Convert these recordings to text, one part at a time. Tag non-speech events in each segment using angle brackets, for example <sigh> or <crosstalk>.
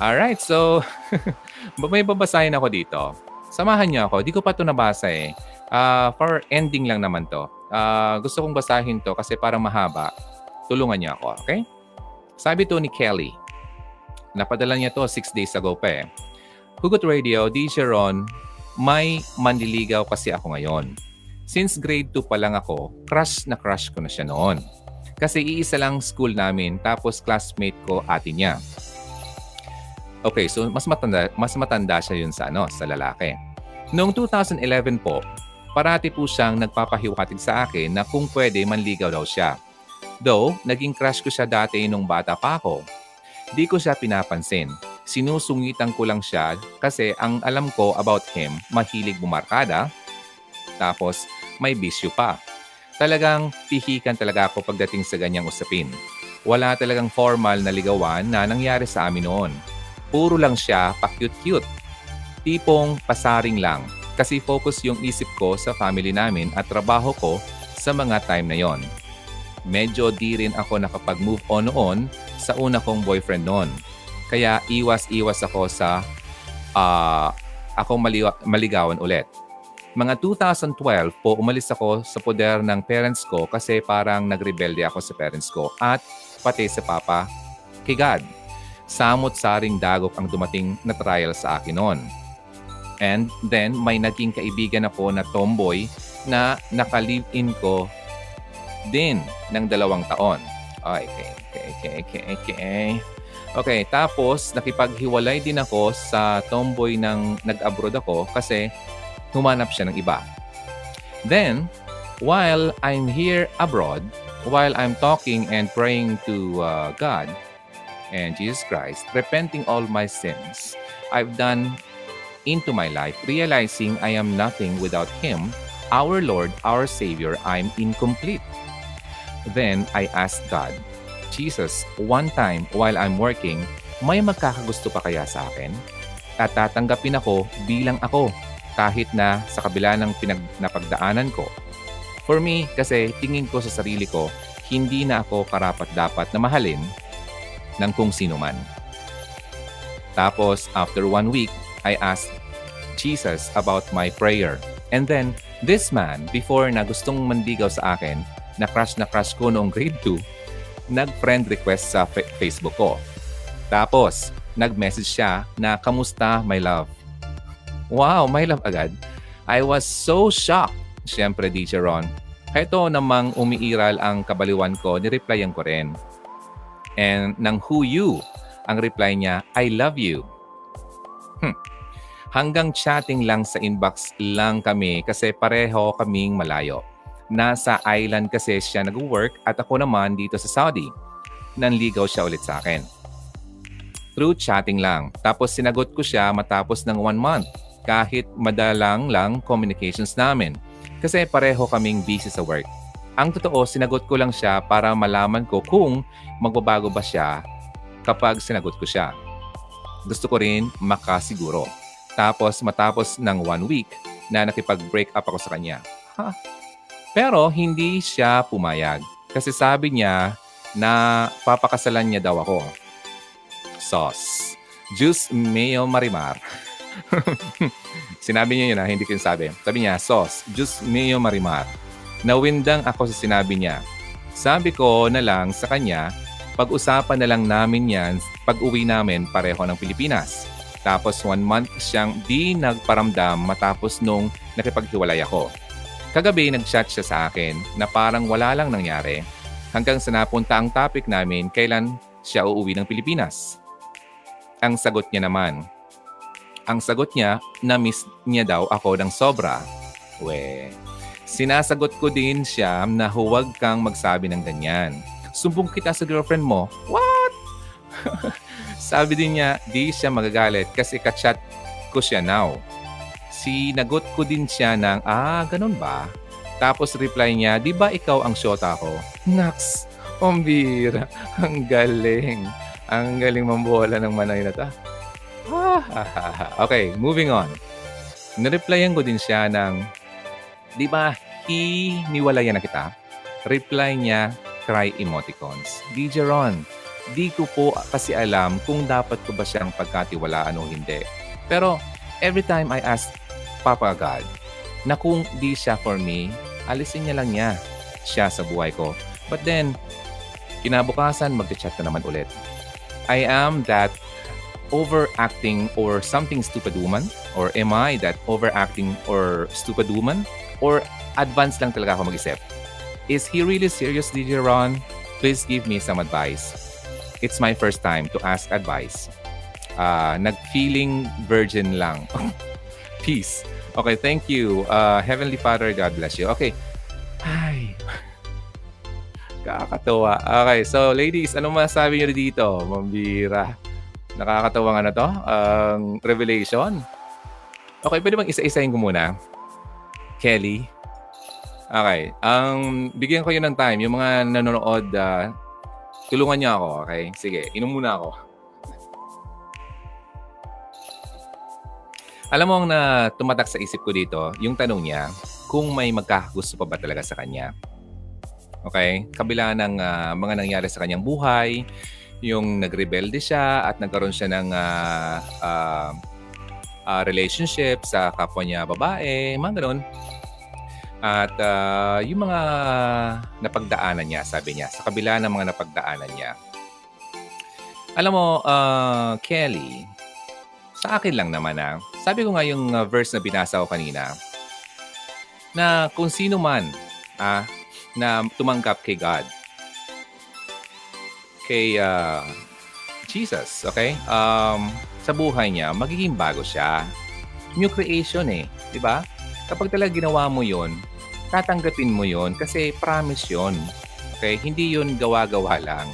Alright, so <laughs> may babasahin ako dito. Samahan niyo ako. Di ko pa ito nabasa eh. Uh, for ending lang naman to. Uh, gusto kong basahin to kasi parang mahaba. Tulungan niyo ako, okay? Sabi to ni Kelly. Napadala niya to six days ago pa eh. Hugot Radio, DJ Ron, may manliligaw kasi ako ngayon. Since grade 2 pa lang ako, crush na crush ko na siya noon. Kasi iisa lang school namin tapos classmate ko ate niya. Okay, so mas matanda, mas matanda siya yun sa, ano, sa lalaki. Noong 2011 po, parati po siyang nagpapahiwatig sa akin na kung pwede manligaw daw siya. Though, naging crush ko siya dati nung bata pa ako. Di ko siya pinapansin. Sinusungitan ko lang siya kasi ang alam ko about him, mahilig bumarkada. Tapos, may bisyo pa. Talagang pihikan talaga ako pagdating sa ganyang usapin. Wala talagang formal na ligawan na nangyari sa amin noon. Puro lang siya pa-cute-cute. Tipong pasaring lang kasi focus yung isip ko sa family namin at trabaho ko sa mga time na yon. Medyo di rin ako nakapag-move on noon sa una kong boyfriend noon. Kaya iwas-iwas ako sa uh, akong maligawan ulit. Mga 2012 po umalis ako sa poder ng parents ko kasi parang nagrebelde ako sa parents ko at pati sa papa kay God. Samot-saring dagok ang dumating na trial sa akin noon. And then may naging kaibigan ako na tomboy na naka-live-in ko din ng dalawang taon. Okay, okay, okay, okay, okay. Okay, tapos nakipaghiwalay din ako sa tomboy ng nag-abroad ako kasi humanap siya ng iba. Then, while I'm here abroad, while I'm talking and praying to uh, God and Jesus Christ, repenting all my sins I've done into my life, realizing I am nothing without Him, our Lord, our Savior, I'm incomplete. Then I asked God, Jesus, one time while I'm working, may magkakagusto pa kaya sa akin? At tatanggapin ako bilang ako kahit na sa kabila ng pinag napagdaanan ko. For me, kasi tingin ko sa sarili ko, hindi na ako karapat-dapat na mahalin ng kung sino man. Tapos, after one week, I asked Jesus about my prayer. And then, this man, before na gustong mandigaw sa akin, na crush na crush ko noong grade 2, nag-friend request sa Facebook ko. Tapos, nag-message siya na, Kamusta, my love? Wow, my love agad. I was so shocked. Siyempre, DJ Ron. Ito namang umiiral ang kabaliwan ko, nireplyan ko rin. And nang who you, ang reply niya, I love you. Hmm. Hanggang chatting lang sa inbox lang kami kasi pareho kaming malayo. Nasa island kasi siya nag-work at ako naman dito sa Saudi. Nanligaw siya ulit sa akin. Through chatting lang. Tapos sinagot ko siya matapos ng one month kahit madalang lang communications namin kasi pareho kaming busy sa work. Ang totoo, sinagot ko lang siya para malaman ko kung magbabago ba siya kapag sinagot ko siya. Gusto ko rin makasiguro. Tapos matapos ng one week na nakipag-break up ako sa kanya. Ha? Pero hindi siya pumayag kasi sabi niya na papakasalan niya daw ako. Sauce. Juice Mayo Marimar. <laughs> sinabi niya yun ha, hindi ko sabi. Sabi niya, Sos, Diyos mio marimar. Nawindang ako sa sinabi niya. Sabi ko na lang sa kanya, pag-usapan na lang namin yan pag uwi namin pareho ng Pilipinas. Tapos one month siyang di nagparamdam matapos nung nakipaghiwalay ako. Kagabi nag-chat siya sa akin na parang wala lang nangyari hanggang sa napunta ang topic namin kailan siya uuwi ng Pilipinas. Ang sagot niya naman, ang sagot niya, na-miss niya daw ako ng sobra. We, sinasagot ko din siya na huwag kang magsabi ng ganyan. Sumbong kita sa girlfriend mo. What? <laughs> Sabi din niya, di siya magagalit kasi kachat ko siya now. Sinagot ko din siya ng, ah, ganun ba? Tapos reply niya, di ba ikaw ang shota ko? Naks, ombira. Ang galing. Ang galing mambola ng manay na ta. <laughs> okay, moving on. Nireplyan ko din siya ng, di ba, hiniwalayan na kita? Reply niya, cry emoticons. DJ Ron, di ko po kasi alam kung dapat ko ba siyang pagkatiwalaan o hindi. Pero every time I ask Papa God na kung di siya for me, alisin niya lang niya siya sa buhay ko. But then, kinabukasan, mag-chat na naman ulit. I am that overacting or something stupid woman? Or am I that overacting or stupid woman? Or advanced lang talaga ako mag-isip? Is he really serious, DJ Ron? Please give me some advice. It's my first time to ask advice. Uh, nag-feeling virgin lang. <laughs> Peace. Okay, thank you. Uh, Heavenly Father, God bless you. Okay. Ay. <laughs> Kakatawa. Okay, so ladies, ano masasabi niyo dito? Mambira. Nakakatawa nga na to. Ang um, revelation. Okay, pwede bang isa-isahin ko muna? Kelly. Okay. Ang um, bigyan ko yun ng time. Yung mga nanonood, uh, tulungan niyo ako. Okay? Sige, inom muna ako. Alam mo ang na tumatak sa isip ko dito, yung tanong niya, kung may magkakagusto pa ba talaga sa kanya. Okay? Kabila ng uh, mga nangyari sa kanyang buhay, yung nagrebelde siya at nagkaroon siya ng uh, uh, uh, relationship sa kapwa niya babae, mga ganun. At uh, yung mga napagdaanan niya, sabi niya, sa kabila ng mga napagdaanan niya. Alam mo, uh, Kelly, sa akin lang naman ah, sabi ko nga yung uh, verse na binasa ko kanina, na kung sino man ah, na tumanggap kay God, kay uh, Jesus, okay? Um, sa buhay niya, magiging bago siya. New creation eh, di ba? Kapag talaga ginawa mo yon, tatanggapin mo yon kasi promise yon. Okay? Hindi yon gawa-gawa lang.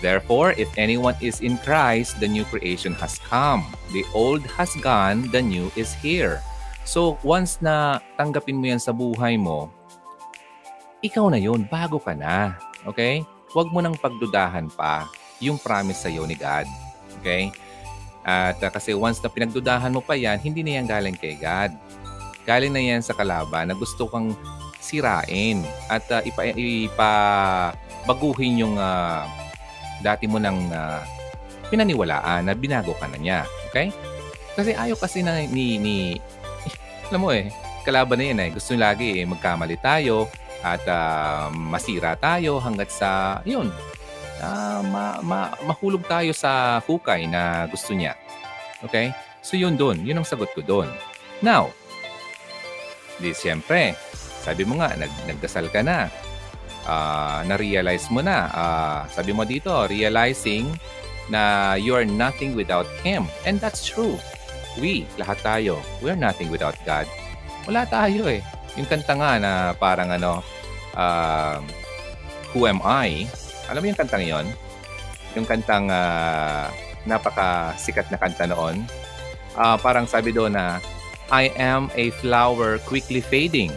Therefore, if anyone is in Christ, the new creation has come. The old has gone, the new is here. So, once na tanggapin mo yan sa buhay mo, ikaw na yun, bago ka na. Okay? huwag mo nang pagdudahan pa yung promise sa iyo ni God. Okay? At uh, kasi once na pinagdudahan mo pa yan, hindi na yan galing kay God. Galing na yan sa kalaban na gusto kang sirain at uh, ipa, ipa baguhin yung uh, dati mo nang uh, pinaniwalaan na binago ka na niya. Okay? Kasi ayaw kasi na ni, ni <laughs> alam mo eh, kalaban na yan eh. Gusto lagi eh, magkamali tayo, at uh, masira tayo hanggat sa yun uh, ma, ma, mahulog tayo sa hukay na gusto niya. Okay? So yun doon, yun ang sagot ko doon. Now, di siyempre, sabi mo nga, nag, nagdasal ka na. Uh, na-realize mo na. Uh, sabi mo dito, realizing na you are nothing without Him. And that's true. We, lahat tayo, we're nothing without God. Wala tayo eh. Yung kanta nga na parang ano, uh, Who Am I? Alam mo yung kantang yon? Yung kantang uh, napaka-sikat na kanta noon. Uh, parang sabi doon na, I am a flower quickly fading.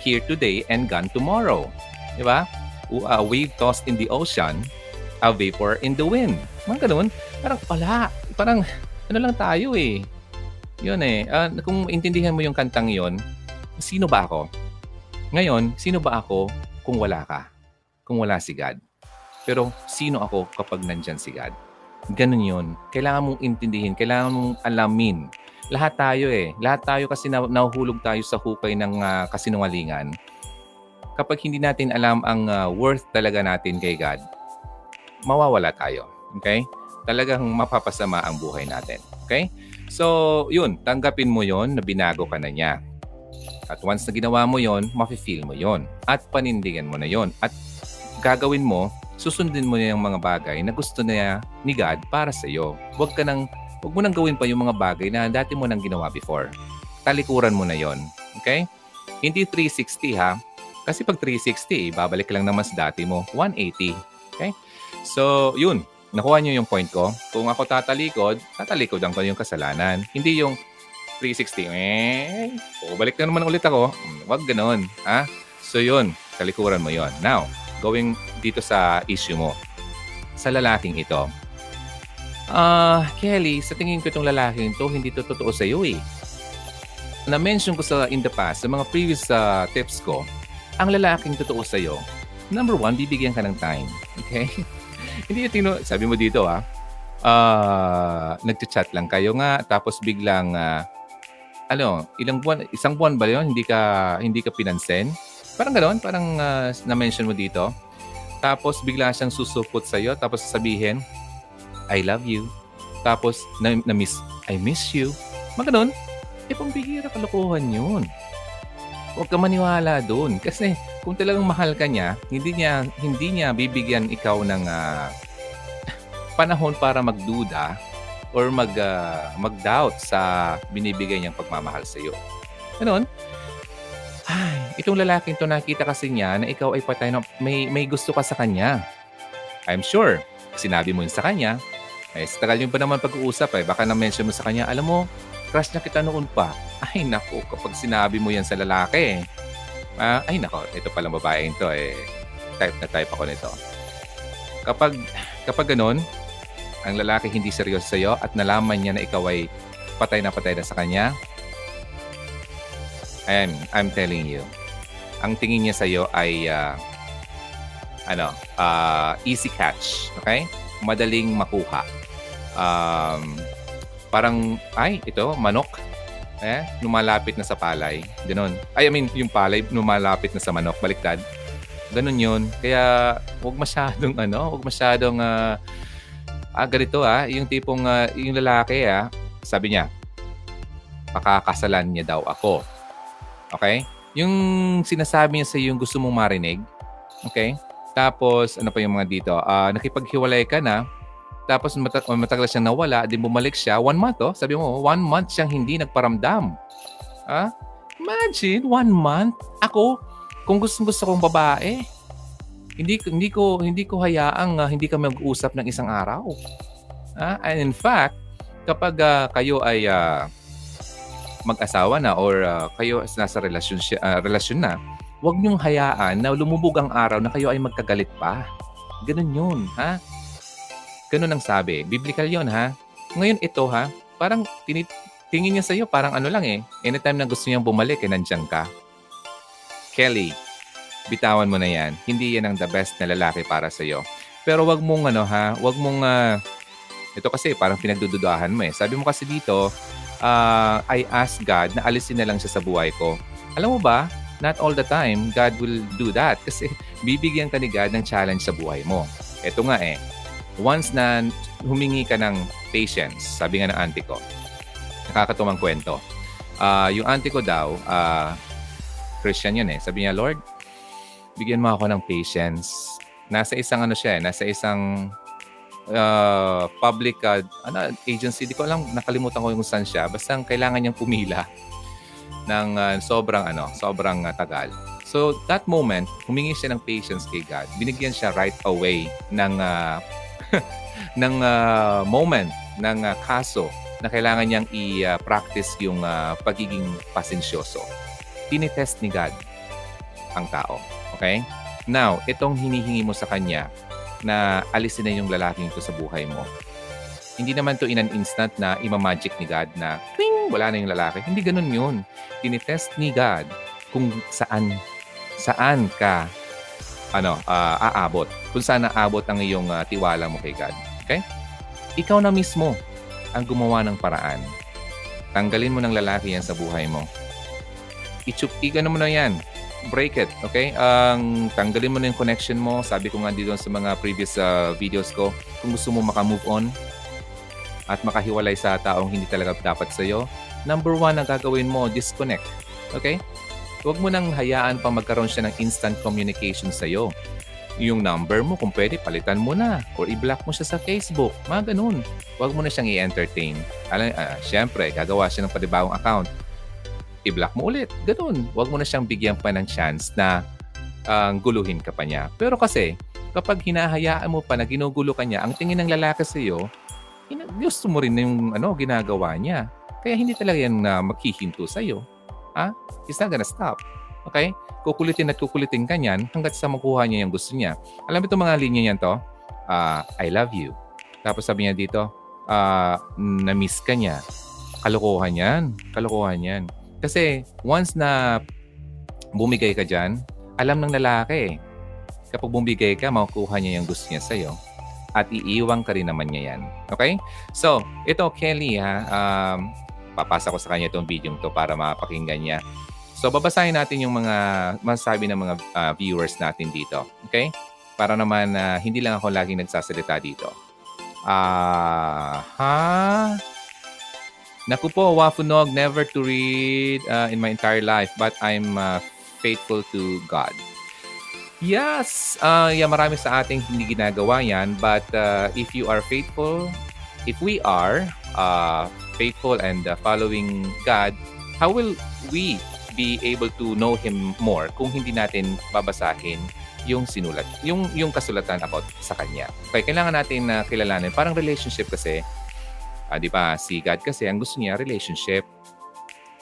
Here today and gone tomorrow. Di ba? A wave tossed in the ocean, a vapor in the wind. Mga ganun. Parang, wala. Parang, ano lang tayo eh. Yun eh. Uh, kung intindihan mo yung kantang yon, sino ba ako? Ngayon, sino ba ako kung wala ka? Kung wala si God? Pero sino ako kapag nandyan si God? Ganun yun. Kailangan mong intindihin, kailangan mong alamin. Lahat tayo eh. Lahat tayo kasi na, nahuhulog tayo sa hukay ng uh, kasinungalingan. Kapag hindi natin alam ang uh, worth talaga natin kay God, mawawala tayo. Okay? Talagang mapapasama ang buhay natin. Okay? So, yun. Tanggapin mo yon na binago ka na niya. At once na ginawa mo yon, mafe-feel mo yon At panindigan mo na yon At gagawin mo, susundin mo na yung mga bagay na gusto niya ni God para sa iyo. Huwag ka nang, huwag mo nang gawin pa yung mga bagay na dati mo nang ginawa before. Talikuran mo na yon Okay? Hindi 360 ha. Kasi pag 360, babalik lang naman sa dati mo. 180. Okay? So, yun. Nakuha niyo yung point ko. Kung ako tatalikod, tatalikod ang ko yung kasalanan. Hindi yung 360. Eh, o, balik na naman ulit ako. Huwag ganon. Ha? So yun, talikuran mo yon. Now, going dito sa issue mo. Sa lalaking ito. Ah, uh, Kelly, sa tingin ko itong lalaking to, hindi to totoo sa iyo eh. Na-mention ko sa in the past, sa mga previous uh, tips ko, ang lalaking totoo sa iyo, number one, bibigyan ka ng time. Okay? <laughs> hindi niya tino... Sabi mo dito, ha? Ah, nagchat-chat lang kayo nga, tapos biglang, ah, ano, ilang buwan, isang buwan ba yun, hindi ka, hindi ka pinansin? Parang gano'n, parang ah, na-mention mo dito. Tapos bigla siyang susupot sa'yo, tapos sabihin, I love you. Tapos, na, na miss, I miss you. Mga ganun. Eh, pambihira kalokohan yun. Huwag ka maniwala doon. Kasi kung talagang mahal ka niya, hindi niya, hindi niya bibigyan ikaw ng ah, <laughs> panahon para magduda or mag, ah, mag-doubt sa binibigay niyang pagmamahal sa iyo. Ganon. Ay, itong lalaking to nakita kasi niya na ikaw ay patay na may, may gusto ka sa kanya. I'm sure, sinabi mo yun sa kanya, eh, sa tagal yung pa naman pag-uusap eh, baka na-mention mo sa kanya, alam mo, crush na kita noon pa. <laughs> Ay, nako, kapag sinabi mo yan sa lalaki, ah, ay, nako, ito palang babaeng to, eh, type na type ako nito. Kapag, kapag ganun, ang lalaki hindi seryoso sa'yo at nalaman niya na ikaw ay patay na patay na sa kanya, ayan, I'm telling you, ang tingin niya sa'yo ay, ah, ano, ah, easy catch, okay? Madaling makuha. Um, parang, ay, ito, manok. Eh, lumalapit na sa palay. Ganon. Ay, I mean, yung palay, lumalapit na sa manok. Baliktad. Ganon yun. Kaya, huwag masyadong, ano, huwag masyadong, ah, ah, ganito ah, yung tipong, ah, yung lalaki ah, sabi niya, pakakasalan niya daw ako. Okay? Yung sinasabi niya sa yung gusto mong marinig. Okay? Tapos, ano pa yung mga dito? Ah, nakipaghiwalay ka na, tapos mata- matagal siyang nawala, din bumalik siya, one month oh, sabi mo, one month siyang hindi nagparamdam. Ah? Imagine, one month? Ako, kung gusto gusto kong babae, hindi hindi ko hindi ko hayaang ah, hindi kami mag-usap ng isang araw. Ah, and in fact, kapag ah, kayo ay ah, mag-asawa na or ah, kayo nasa relasyon ah, relasyon na, huwag niyong hayaan na lumubog ang araw na kayo ay magkagalit pa. Ganun yun, ha? Ganun ang sabi. Biblical yon ha? Ngayon ito, ha? Parang tinit tingin niya sa'yo, parang ano lang eh. Anytime na gusto niyang bumalik, eh, nandiyan ka. Kelly, bitawan mo na yan. Hindi yan ang the best na lalaki para sa'yo. Pero wag mong ano ha, wag mong ah, ito kasi parang pinagdududahan mo eh. Sabi mo kasi dito, ah, I ask God na alisin na lang siya sa buhay ko. Alam mo ba, not all the time God will do that <laughs> kasi bibigyan ka ni God ng challenge sa buhay mo. Ito nga eh, once na humingi ka ng patience, sabi nga ng auntie ko, nakakatumang kwento. Ah, yung auntie ko daw, ah, Christian yun eh. Sabi niya, Lord, bigyan mo ako ng patience. Nasa isang ano siya eh, nasa isang uh, public uh, ano, agency. Di ko alam, nakalimutan ko yung saan siya. Basta ang kailangan niyang pumila ng uh, sobrang ano, sobrang uh, tagal. So that moment, humingi siya ng patience kay God. Binigyan siya right away ng uh, <laughs> ng uh, moment ng uh, kaso na kailangan niyang i-practice yung uh, pagiging pasensyoso. Tinitest ni God ang tao. Okay? Now, itong hinihingi mo sa kanya na alisin na yung lalaking ito sa buhay mo. Hindi naman to in an instant na imamagic ni God na ting, wala na yung lalaki. Hindi ganun yun. Tinitest ni God kung saan saan ka ano, ah, aabot. Kung saan aabot ang iyong ah, tiwala mo kay God. Okay? Ikaw na mismo ang gumawa ng paraan. Tanggalin mo ng lalaki yan sa buhay mo. Ichup, igano mo na yan break it, okay? Ang tanggalin mo na yung connection mo. Sabi ko nga dito sa mga previous uh, videos ko, kung gusto mo maka-move on at makahiwalay sa taong hindi talaga dapat sa'yo, number one ang gagawin mo, disconnect. Okay? Huwag mo nang hayaan pa magkaroon siya ng instant communication sa'yo. Yung number mo, kung pwede, palitan mo na. Or i-block mo siya sa Facebook. Mga ganun. Huwag mo na siyang i-entertain. Alam, uh, Siyempre, gagawa siya ng panibagong account i-block mo ulit. Ganun. Huwag mo na siyang bigyan pa ng chance na uh, guluhin ka pa niya. Pero kasi, kapag hinahayaan mo pa na ginugulo ka niya, ang tingin ng lalaki sa iyo, gusto mo rin yung ano, ginagawa niya. Kaya hindi talaga yan uh, maghihinto sa iyo. Ha? He's not gonna stop. Okay? Kukulitin at kukulitin ka niyan hanggat sa makuha niya yung gusto niya. Alam mo itong mga linya niyan to? Uh, I love you. Tapos sabi niya dito, uh, na-miss ka niya. Kalokohan yan. Kalokohan yan. Kasi once na bumigay ka dyan, alam ng lalaki eh. Kapag bumigay ka, makukuha niya yung gusto niya sa'yo. at iiwang ka rin naman niya yan. Okay? So, ito Kelly ha, um, papasa ko sa kanya itong video to para mapakinggan niya. So, babasahin natin yung mga masasabi ng mga uh, viewers natin dito. Okay? Para naman uh, hindi lang ako laging nagsasalita dito. Ah, uh, ha? Naku po, Wafunog, never to read uh, in my entire life, but I'm uh, faithful to God. Yes, uh, yeah, marami sa ating hindi ginagawa yan. But uh, if you are faithful, if we are uh, faithful and uh, following God, how will we be able to know Him more kung hindi natin babasahin yung sinulat, yung, yung kasulatan about sa Kanya. Okay, kailangan natin na uh, kilalanin. Parang relationship kasi, uh, di ba, si God kasi, ang gusto niya, relationship.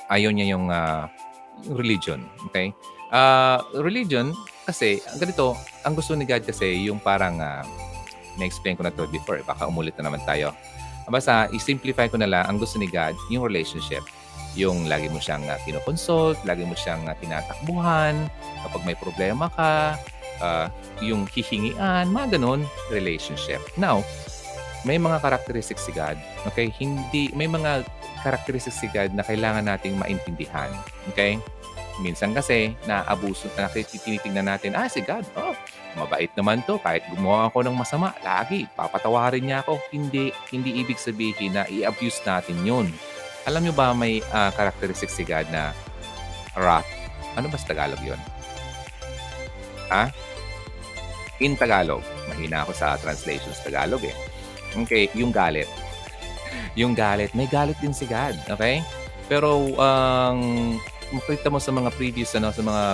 Ayaw niya yung uh, religion. Okay? Uh, religion, kasi, ganito, ang gusto ni God kasi yung parang, uh, na-explain ko na to before, baka umulit na naman tayo. Basta, i-simplify ko na lang, ang gusto ni God, yung relationship. Yung lagi mo siyang uh, kinoconsult, lagi mo siyang uh, tinatakbuhan, kapag may problema ka, uh, yung hihingian, mga ganun, relationship. Now, may mga characteristics si God. Okay? Hindi, may mga characteristics si God na kailangan nating maintindihan. Okay? Minsan kasi, naabuso, na tinitingnan natin, ah, si God, oh, mabait naman to. Kahit gumawa ako ng masama, lagi, papatawarin niya ako. Hindi, hindi ibig sabihin na i-abuse natin yun. Alam niyo ba may uh, characteristic si God na wrath? Ano ba sa Tagalog yun? Ha? In Tagalog. Mahina ako sa translation sa Tagalog eh. Okay, yung galit. <laughs> yung galit. May galit din si God. Okay? Pero ang um, makita mo sa mga previous ano sa mga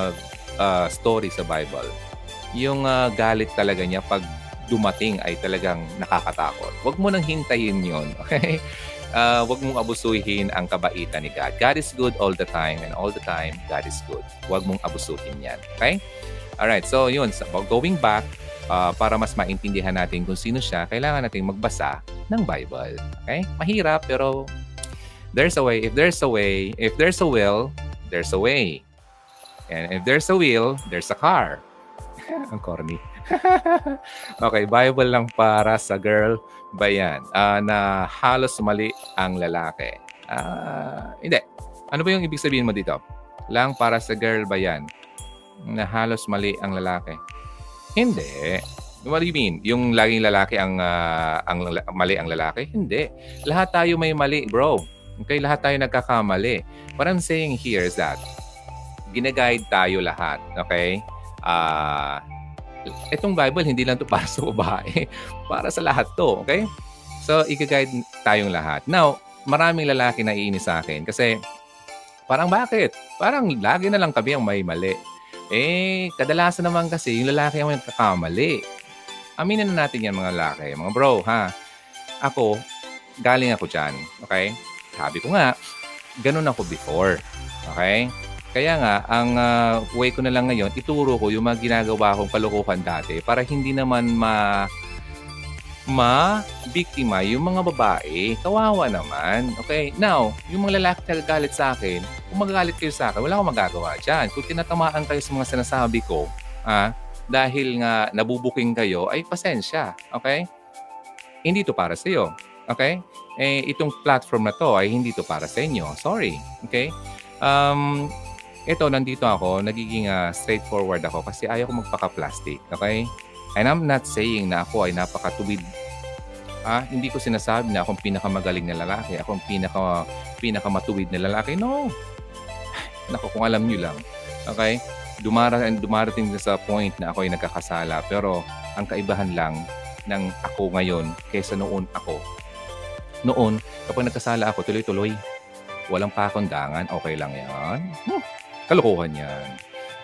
uh, story sa Bible, yung uh, galit talaga niya pag dumating ay talagang nakakatakot. Huwag mo nang hintayin 'yon, <laughs> okay? Uh, huwag mong abusuhin ang kabaitan ni God. God is good all the time and all the time God is good. Huwag mong abusuhin 'yan, okay? All right, so yun, so going back, uh, para mas maintindihan natin kung sino siya, kailangan nating magbasa ng Bible. Okay? Mahirap pero there's a way. If there's a way, if there's a will, there's a way. And if there's a wheel, there's a car. Ang corny. <laughs> okay, Bible lang para sa girl ba yan? Uh, na halos mali ang lalaki. Uh, hindi. Ano ba yung ibig sabihin mo dito? Lang para sa girl ba yan? Na halos mali ang lalaki. Hindi. What do you mean? Yung laging lalaki ang, uh, ang mali ang lalaki? Hindi. Lahat tayo may mali, bro. Okay, lahat tayo nagkakamali. What I'm saying here is that ginaguide tayo lahat. Okay? Uh, itong Bible hindi lang to para sa babae, <laughs> para sa lahat to, okay? So, i-guide tayong lahat. Now, maraming lalaki na iinis sa akin kasi parang bakit? Parang lagi na lang kami ang may mali. Eh, kadalasan naman kasi yung lalaki ang nagkakamali. Aminin na natin yan mga lalaki. Mga bro, ha? Ako, galing ako dyan. Okay? Sabi ko nga, ganun ako before. Okay? Kaya nga, ang uh, way ko na lang ngayon, ituro ko yung mga ginagawa kong kalokohan dati para hindi naman ma ma-biktima yung mga babae. Kawawa naman. Okay? Now, yung mga lalaki na galit sa akin, kung magagalit kayo sa akin, wala akong magagawa dyan. Kung tinatamaan kayo sa mga sinasabi ko, ah, dahil nga nabubuking kayo, ay pasensya. Okay? Hindi to para sa iyo. Okay? eh, itong platform na to ay hindi to para sa inyo. Sorry. Okay? Um, ito, nandito ako, nagiging uh, straightforward ako kasi ayaw ko magpaka-plastic. Okay? And I'm not saying na ako ay napakatuwid. Ah, hindi ko sinasabi na akong pinakamagaling na lalaki, akong pinaka pinakamatuwid na lalaki. No. Nako, kung alam niyo lang. Okay? Dumarating, dumarating sa point na ako ay nagkakasala. Pero ang kaibahan lang ng ako ngayon kaysa noon ako noon, kapag nagkasala ako, tuloy-tuloy. Walang pakondangan, okay lang yan. Hmm, kalokohan yan.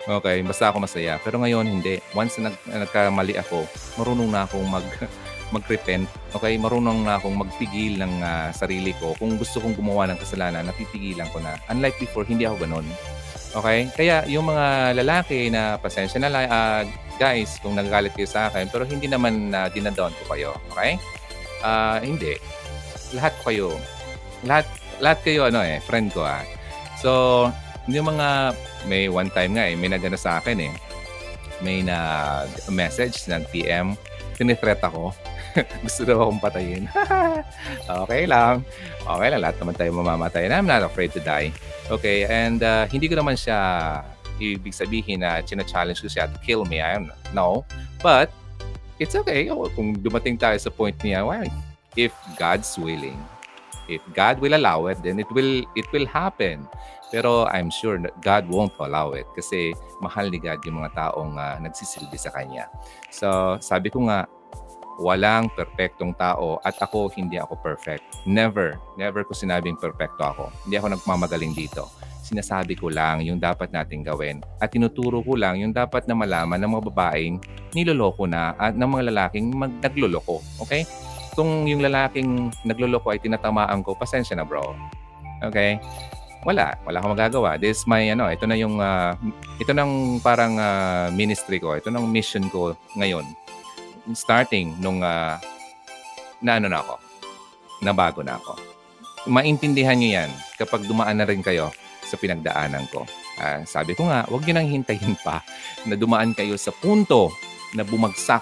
Okay, basta ako masaya. Pero ngayon, hindi. Once na nag, nagkamali ako, marunong na akong mag, <laughs> mag-repent. Okay, marunong na akong magpigil ng uh, sarili ko. Kung gusto kong gumawa ng kasalanan, napipigilan ko na. Unlike before, hindi ako ganun. Okay? Kaya yung mga lalaki na pasensya na lang, uh, guys, kung nagagalit kayo sa akin, pero hindi naman uh, dinadown ko kayo. Okay? Uh, hindi lahat kayo, lahat, lahat kayo, ano eh, friend ko ah. So, yung mga, may one time nga eh, may nagana sa akin eh. May na message, nag PM, tinithreat ako. <laughs> Gusto daw akong patayin. <laughs> okay lang. Okay lang. Lahat naman tayo mamamatay. And I'm not afraid to die. Okay, and uh, hindi ko naman siya ibig sabihin na china-challenge ko siya to kill me. I am no. But it's okay. Oh, kung dumating tayo sa point niya, well, if God's willing, if God will allow it, then it will it will happen. Pero I'm sure that God won't allow it kasi mahal ni God yung mga taong uh, nagsisilbi sa Kanya. So, sabi ko nga, walang perpektong tao at ako hindi ako perfect. Never, never ko sinabing perfecto ako. Hindi ako nagmamagaling dito. Sinasabi ko lang yung dapat nating gawin at tinuturo ko lang yung dapat na malaman ng mga babaeng niloloko na at ng mga lalaking mag nagloloko. Okay? Kung yung lalaking nagloloko ay tinatamaan ko, pasensya na bro. Okay? Wala, wala akong magagawa. This my ano, ito na yung uh, ito nang parang uh, ministry ko, ito nang mission ko ngayon. Starting nung uh, na ano na ako, nabago na ako. Maintindihan niyo yan kapag dumaan na rin kayo sa pinagdaanan ko. Uh, sabi ko nga, huwag niyo nang hintayin pa na dumaan kayo sa punto na bumagsak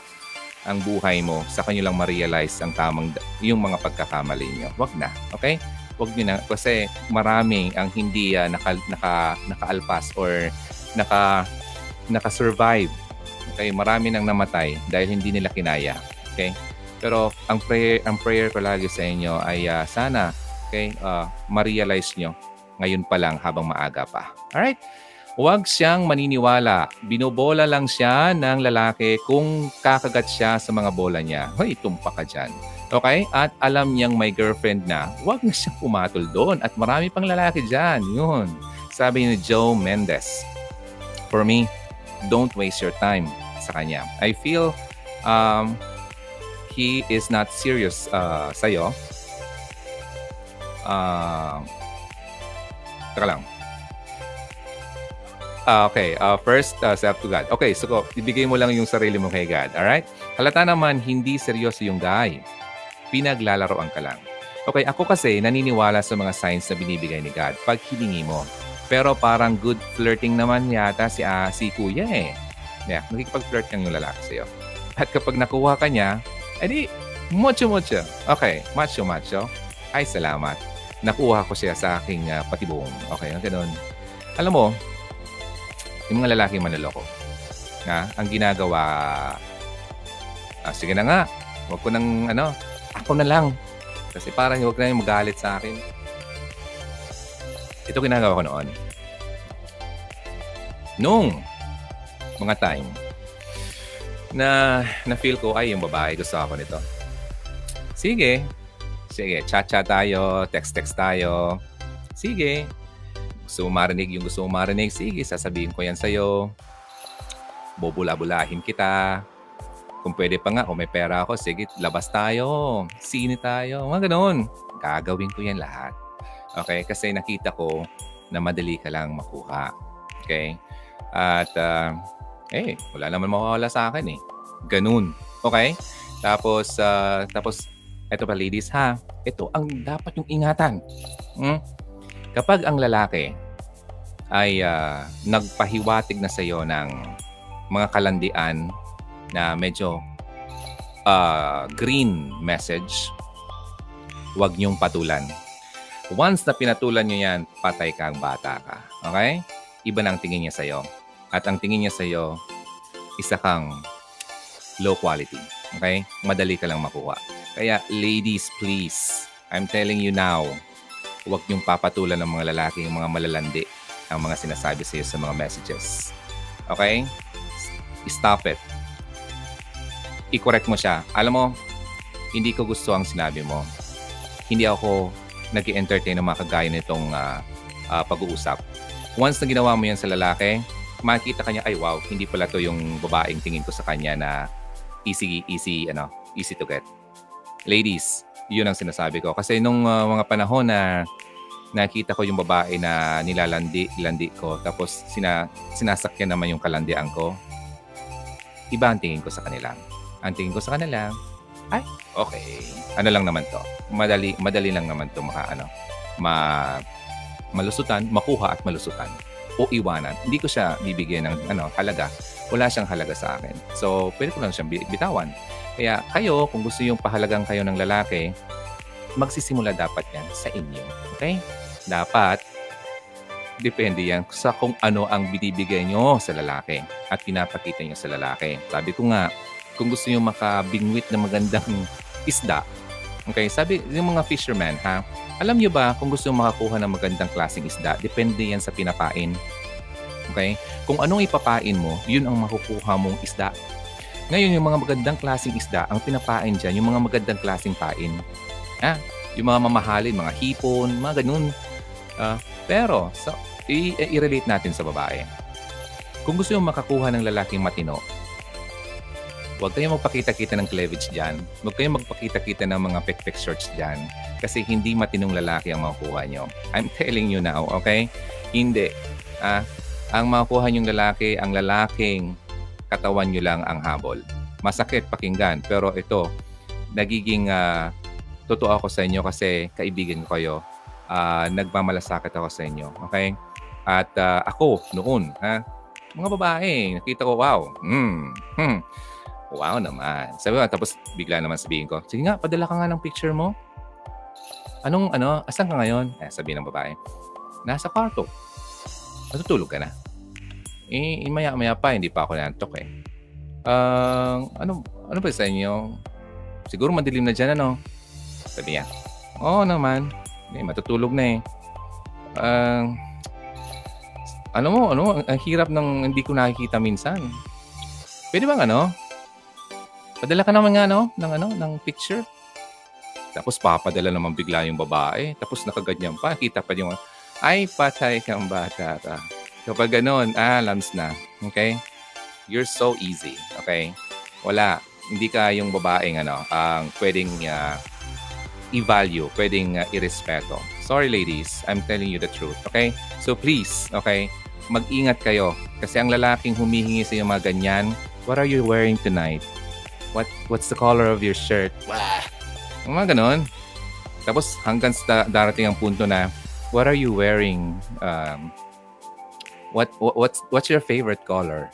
ang buhay mo sa kanyo lang ma-realize ang tamang yung mga pagkakamali niyo. Huwag na, okay? Wag niyo na kasi marami ang hindi uh, naka, naka nakaalpas or naka naka-survive. Okay, marami nang namatay dahil hindi nila kinaya. Okay? Pero ang prayer ang prayer ko lagi sa inyo ay uh, sana okay, uh, ma-realize nyo ngayon pa lang habang maaga pa. All right? Huwag siyang maniniwala. Binobola lang siya ng lalaki kung kakagat siya sa mga bola niya. Hoy, tumpa ka dyan. Okay? At alam niyang may girlfriend na, huwag na siyang pumatol doon. At marami pang lalaki dyan. Yun. Sabi ni Joe Mendes. For me, don't waste your time sa kanya. I feel um, he is not serious uh, sa'yo. Uh, taka lang. Uh, okay, uh, first, uh, self to God. Okay, so ibigay mo lang yung sarili mo kay God. Alright? Halata naman, hindi seryoso yung guy pinaglalaroan ka lang. Okay, ako kasi naniniwala sa mga signs na binibigay ni God pag hiningi mo. Pero parang good flirting naman yata si, uh, si kuya eh. Yeah, nakikipag-flirt kang yung lalaki sa'yo. At kapag nakuha ka niya, edi, mucho mucho. Okay, macho macho. Ay, salamat. Nakuha ko siya sa aking uh, patibong. Okay, ganun. Alam mo, yung mga lalaki manloloko, nga, ang ginagawa, ah, sige na nga, huwag ko nang, ano, ako na lang. Kasi parang huwag na yung magalit sa akin. Ito ginagawa ko noon. Nung mga time na na-feel ko, ay, yung babae, gusto ako nito. Sige. Sige, chat-chat tayo, text-text tayo. Sige. Gusto mo marinig yung gusto mo marinig? Sige, sasabihin ko yan sa'yo. Bubula-bulahin kita. Kung pwede pa nga, kung may pera ako, sige, labas tayo. Sine tayo. Mga ganun. Gagawin ko yan lahat. Okay? Kasi nakita ko na madali ka lang makuha. Okay? At, uh, eh, wala naman mawawala sa akin eh. Ganun. Okay? Tapos, uh, tapos, eto pa ladies ha, ito ang dapat yung ingatan. Hmm? Kapag ang lalaki ay uh, nagpahiwatig na sa iyo ng mga kalandian na medyo uh, green message, huwag niyong patulan. Once na pinatulan niyo yan, patay kang bata ka. Okay? Iba na ang tingin niya sa'yo. At ang tingin niya sa'yo, isa kang low quality. Okay? Madali ka lang makuha. Kaya, ladies, please, I'm telling you now, huwag niyong papatulan ng mga lalaki, yung mga malalandi, ang mga sinasabi sa iyo sa mga messages. Okay? Stop it i-correct mo siya. Alam mo, hindi ko gusto ang sinabi mo. Hindi ako nag entertain ng mga kagaya nitong uh, uh, pag-uusap. Once na ginawa mo yan sa lalaki, makikita kanya, ay wow, hindi pala to yung babaeng tingin ko sa kanya na easy, easy, ano, easy to get. Ladies, yun ang sinasabi ko. Kasi nung uh, mga panahon na nakita ko yung babae na nilalandi landi ko tapos sina, sinasakyan naman yung kalandian ko, iba ang tingin ko sa kanila. Ang tingin ko sa kanila, ay, okay. Ano lang naman to. Madali, madali lang naman to maka, ano, ma, malusutan, makuha at malusutan o iwanan. Hindi ko siya bibigyan ng ano, halaga. Wala siyang halaga sa akin. So, pwede ko lang siyang bitawan. Kaya kayo, kung gusto yung pahalagang kayo ng lalaki, magsisimula dapat yan sa inyo. Okay? Dapat, depende yan sa kung ano ang binibigay nyo sa lalaki at pinapakita nyo sa lalaki. Sabi ko nga, kung gusto nyo makabingwit na magandang isda, okay, sabi yung mga fisherman, ha, alam nyo ba kung gusto nyo makakuha ng magandang klaseng isda, depende yan sa pinapain. Okay? Kung anong ipapain mo, yun ang makukuha mong isda. Ngayon, yung mga magandang klaseng isda, ang pinapain dyan, yung mga magandang klaseng pain. Ha? Yung mga mamahalin, mga hipon, mga ganun. Uh, pero, so, i-relate natin sa babae. Kung gusto yung makakuha ng lalaking matino, huwag kayong magpakita-kita ng cleavage dyan. Huwag kayong magpakita-kita ng mga pek-pek shorts dyan. Kasi hindi matinong lalaki ang makukuha nyo. I'm <laughs> telling you now, okay? Hindi. Ah, ang makukuha nyong lalaki, ang lalaking katawan nyo lang ang habol. Masakit pakinggan, pero ito, nagiging uh, totoo ako sa inyo kasi kaibigan ko kayo. Uh, nagmamalasakit ako sa inyo. Okay? At uh, ako, noon, ha? mga babae, nakita ko, wow, hmm, hmm, wow naman. Sabi ko, tapos bigla naman sabihin ko, sige nga, padala ka nga ng picture mo. Anong, ano, asan ka ngayon? Eh, sabi ng babae, nasa kwarto. Matutulog ka na. Eh, maya-maya pa, hindi pa ako nantok eh. Uh, ano, ano ba sa inyo? Siguro madilim na dyan, ano? Sabi niya. Oo naman. Eh, matutulog na eh. Uh, ano mo, ano, ang hirap ng hindi ko nakikita minsan. Pwede bang ano? Padala ka naman nga, ano, ng ano, ng picture. Tapos papadala naman bigla yung babae. Tapos nakaganyan pa. Kita pa yung, ay, patay kang bata ka. Kapag ganun, ah, lams na. Okay? You're so easy. Okay? Wala. Hindi ka yung babaeng ano, ang pwedeng uh, i-value, pwedeng uh, irespeto. Sorry ladies, I'm telling you the truth. Okay? So please, okay, mag-ingat kayo. Kasi ang lalaking humihingi sa iyo mga ganyan, what are you wearing tonight? What What's the color of your shirt? Wah! Mga ganon. Tapos hanggang sa darating ang punto na, what are you wearing? Um, what, what what's what's your favorite color?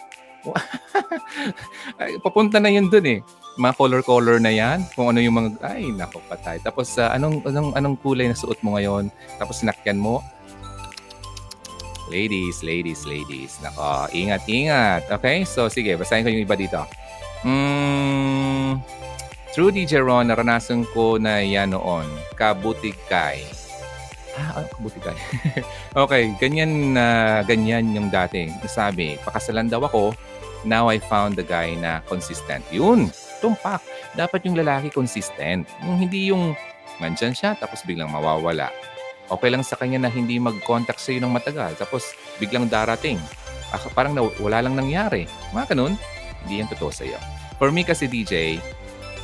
<laughs> ay, papunta na yun dun eh. Mga color-color na yan. Kung ano yung mga, ay, nako, patay. Tapos, uh, anong, anong, anong kulay na suot mo ngayon? Tapos, sinakyan mo. Ladies, ladies, ladies. Nako, ingat, ingat. Okay? So, sige, basahin ko yung iba dito. Mm, True DJ Ron, naranasan ko na yan noon. Kabutigkay. Ah, ano kabutigkay? <laughs> okay, ganyan na uh, ganyan yung dati. Sabi, pakasalan daw ako, now I found the guy na consistent. Yun, tumpak. Dapat yung lalaki consistent. Yung hindi yung nandyan siya tapos biglang mawawala. Okay lang sa kanya na hindi mag-contact sa iyo ng matagal tapos biglang darating. Ah, parang na, wala lang nangyari. Mga ganun, hindi yan totoo sa iyo. For me kasi DJ,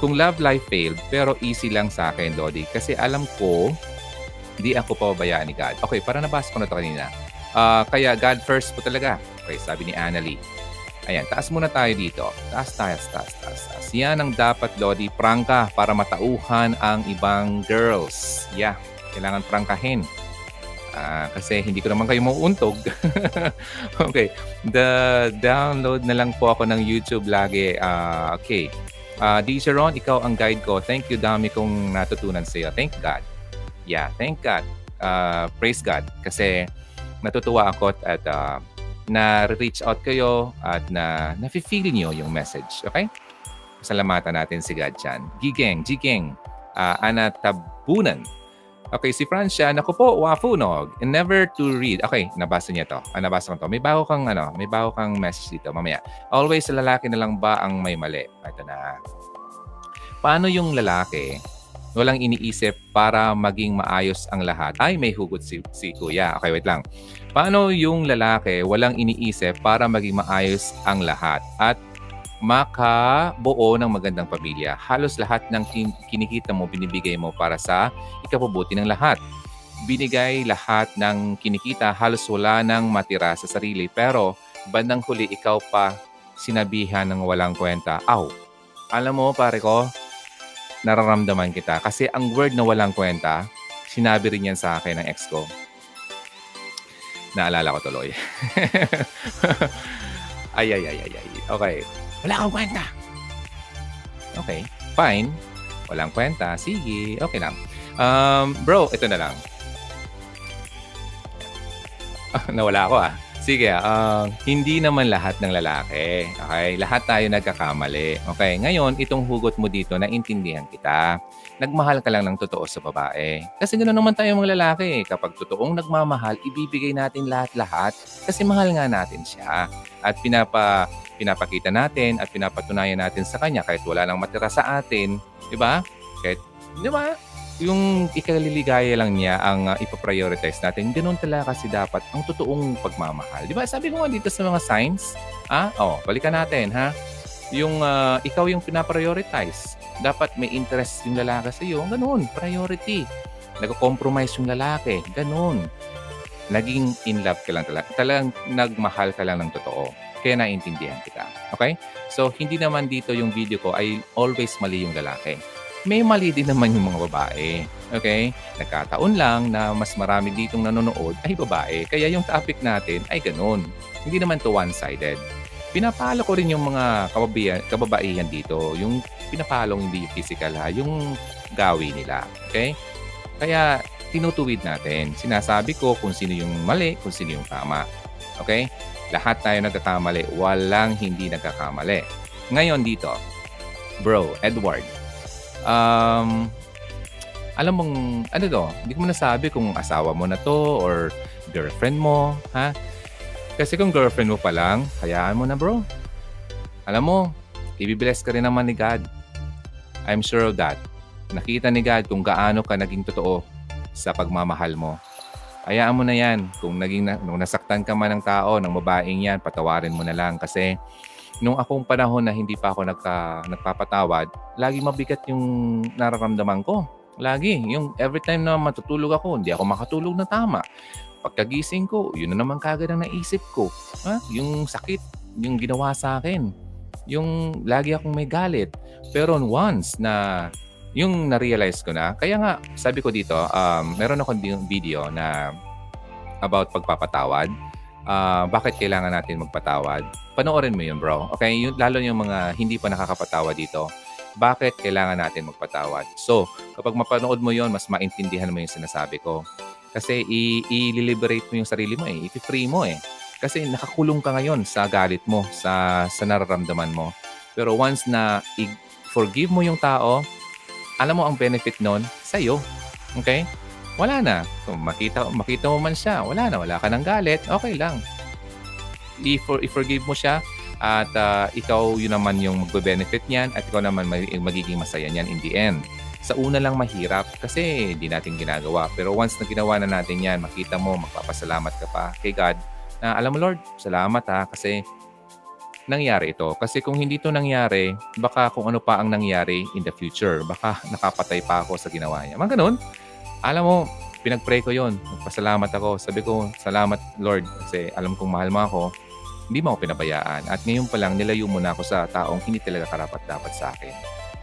kung love life failed, pero easy lang sa akin, Lodi. Kasi alam ko, hindi ako pababayaan ni God. Okay, para nabasa ko na ito kanina. Uh, kaya God first po talaga. Okay, sabi ni Annalie. Ayan, taas muna tayo dito. Taas, taas, taas, taas, taas. Yan ang dapat, Lodi, prangka para matauhan ang ibang girls. Yeah, kailangan prangkahin. Uh, kasi hindi ko naman kayo mauuntog. <laughs> okay. The download na lang po ako ng YouTube lagi. Uh, okay. Uh, DJ Ron, ikaw ang guide ko. Thank you, dami kong natutunan sa iyo. Thank God. Yeah, thank God. Uh, praise God. Kasi natutuwa ako at uh, na-reach out kayo at na nafe-feel niyo yung message. Okay? Salamatan natin si God dyan. Gigeng, Gigeng, uh, Ana Tabunan. Okay, si Francia, naku po, wafunog. And never to read. Okay, nabasa niya to. Ah, nabasa ko to. May bago kang, ano, may bago kang message dito mamaya. Always sa lalaki na lang ba ang may mali? Ito na. Paano yung lalaki walang iniisip para maging maayos ang lahat? Ay, may hugot si, si kuya. Okay, wait lang. Paano yung lalaki walang iniisip para maging maayos ang lahat? At makabuo ng magandang pamilya. Halos lahat ng kin- kinikita mo, binibigay mo para sa ikapabuti ng lahat. Binigay lahat ng kinikita, halos wala nang matira sa sarili. Pero bandang huli, ikaw pa sinabihan ng walang kwenta. Aw, alam mo pare ko, nararamdaman kita. Kasi ang word na walang kwenta, sinabi rin yan sa akin ng ex ko. Naalala ko tuloy. <laughs> ay, ay, ay, ay, ay. Okay. Wala kang kwenta. Okay, fine. Walang kwenta. Sige, okay lang. Um, bro, ito na lang. <laughs> Nawala ako ah. Sige, uh, hindi naman lahat ng lalaki. Okay? Lahat tayo nagkakamali. Okay? Ngayon, itong hugot mo dito, naintindihan kita. Nagmahal ka lang ng totoo sa babae. Kasi ganoon naman tayo mga lalaki. Kapag totoong nagmamahal, ibibigay natin lahat-lahat kasi mahal nga natin siya. At pinapa, pinapakita natin at pinapatunayan natin sa kanya kahit wala nang matira sa atin. Di ba? Kahit, di ba? Yung ikaliligaya lang niya ang uh, ipaprioritize natin. Ganun talaga kasi dapat ang totoong pagmamahal. Di ba? Sabi ko nga dito sa mga signs, ah, oh, balikan natin, ha? Yung uh, ikaw yung pinaprioritize. Dapat may interest yung lalaki sa iyo. Ganun, priority. Nag-compromise yung lalaki. Ganun. Naging in love ka lang talaga. Talagang nagmahal ka lang ng totoo. Kaya naintindihan kita. Okay? So, hindi naman dito yung video ko ay always mali yung lalaki may mali din naman yung mga babae. Okay? Nagkataon lang na mas marami ditong nanonood ay babae. Kaya yung topic natin ay ganun. Hindi naman to one-sided. Pinapalo ko rin yung mga kababaihan, kababaihan dito. Yung pinapalong hindi yung physical ha, yung gawi nila. Okay? Kaya tinutuwid natin. Sinasabi ko kung sino yung mali, kung sino yung tama. Okay? Lahat tayo nagkakamali. Walang hindi nagkakamali. Ngayon dito, bro, Edward, um, alam mong, ano to, hindi ko nasabi kung asawa mo na to or girlfriend mo, ha? Kasi kung girlfriend mo pa lang, hayaan mo na bro. Alam mo, ibibless ka rin naman ni God. I'm sure of that. Nakita ni God kung gaano ka naging totoo sa pagmamahal mo. Hayaan mo na yan. Kung, naging, nung nasaktan ka man ng tao, ng babaeng yan, patawarin mo na lang. Kasi nung akong panahon na hindi pa ako nagka, nagpapatawad, lagi mabigat yung nararamdaman ko. Lagi. Yung every time na matutulog ako, hindi ako makatulog na tama. Pagkagising ko, yun na naman kagad ang naisip ko. Ha? Yung sakit, yung ginawa sa akin. Yung lagi akong may galit. Pero once na yung na-realize ko na, kaya nga sabi ko dito, um, meron akong video na about pagpapatawad uh, bakit kailangan natin magpatawad. Panoorin mo yun, bro. Okay? Yung, lalo yung mga hindi pa nakakapatawad dito. Bakit kailangan natin magpatawad? So, kapag mapanood mo yon mas maintindihan mo yung sinasabi ko. Kasi i-liberate mo yung sarili mo eh. I-free mo eh. Kasi nakakulong ka ngayon sa galit mo, sa, sa nararamdaman mo. Pero once na i-forgive mo yung tao, alam mo ang benefit nun sa'yo. Okay? Wala na. Kung makita, makita mo man siya, wala na, wala ka ng galit, okay lang. I-for, i-forgive mo siya at uh, ikaw yun naman yung magbe-benefit niyan at ikaw naman magiging masaya niyan in the end. Sa una lang mahirap kasi hindi natin ginagawa. Pero once na ginawa na natin yan, makita mo, magpapasalamat ka pa kay God na alam mo Lord, salamat ha kasi nangyari ito. Kasi kung hindi ito nangyari, baka kung ano pa ang nangyari in the future. Baka nakapatay pa ako sa ginawa niya. Mga ganun. Alam mo, pinag-pray ko yon. Nagpasalamat ako. Sabi ko, salamat Lord kasi alam kong mahal mo ako. Hindi mo ako pinabayaan. At ngayon pa lang, nilayo mo na ako sa taong hindi talaga karapat-dapat sa akin.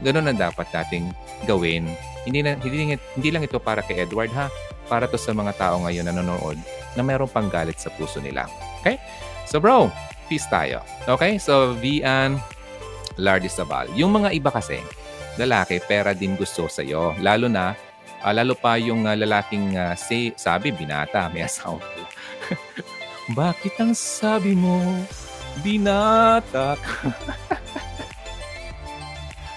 Ganun ang dapat nating gawin. Hindi, na, hindi, hindi lang ito para kay Edward ha. Para to sa mga tao ngayon na nanonood na mayroong panggalit sa puso nila. Okay? So bro, peace tayo. Okay? So Vian Lardisabal. Yung mga iba kasi, lalaki, pera din gusto sa'yo. Lalo na Uh, lalo pa yung uh, lalaking uh, say, sabi, binata, may asawa <laughs> Bakit ang sabi mo, binata ka?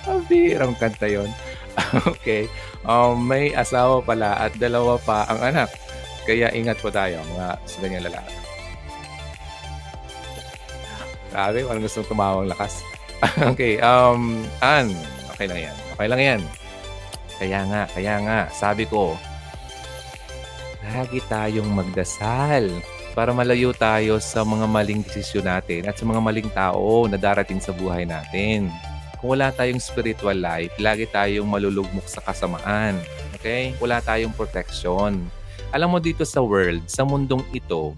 <laughs> Ang kanta yon. <laughs> okay. Um, may asawa pala at dalawa pa ang anak. Kaya ingat po tayo mga sa ganyang lalaki. Grabe, parang gustong tumawang lakas. okay, um, An, okay lang yan. Okay lang yan. Kaya nga, kaya nga, sabi ko, lagi tayong magdasal para malayo tayo sa mga maling desisyon natin at sa mga maling tao na darating sa buhay natin. Kung wala tayong spiritual life, lagi tayong malulugmok sa kasamaan. Okay? Wala tayong protection. Alam mo dito sa world, sa mundong ito,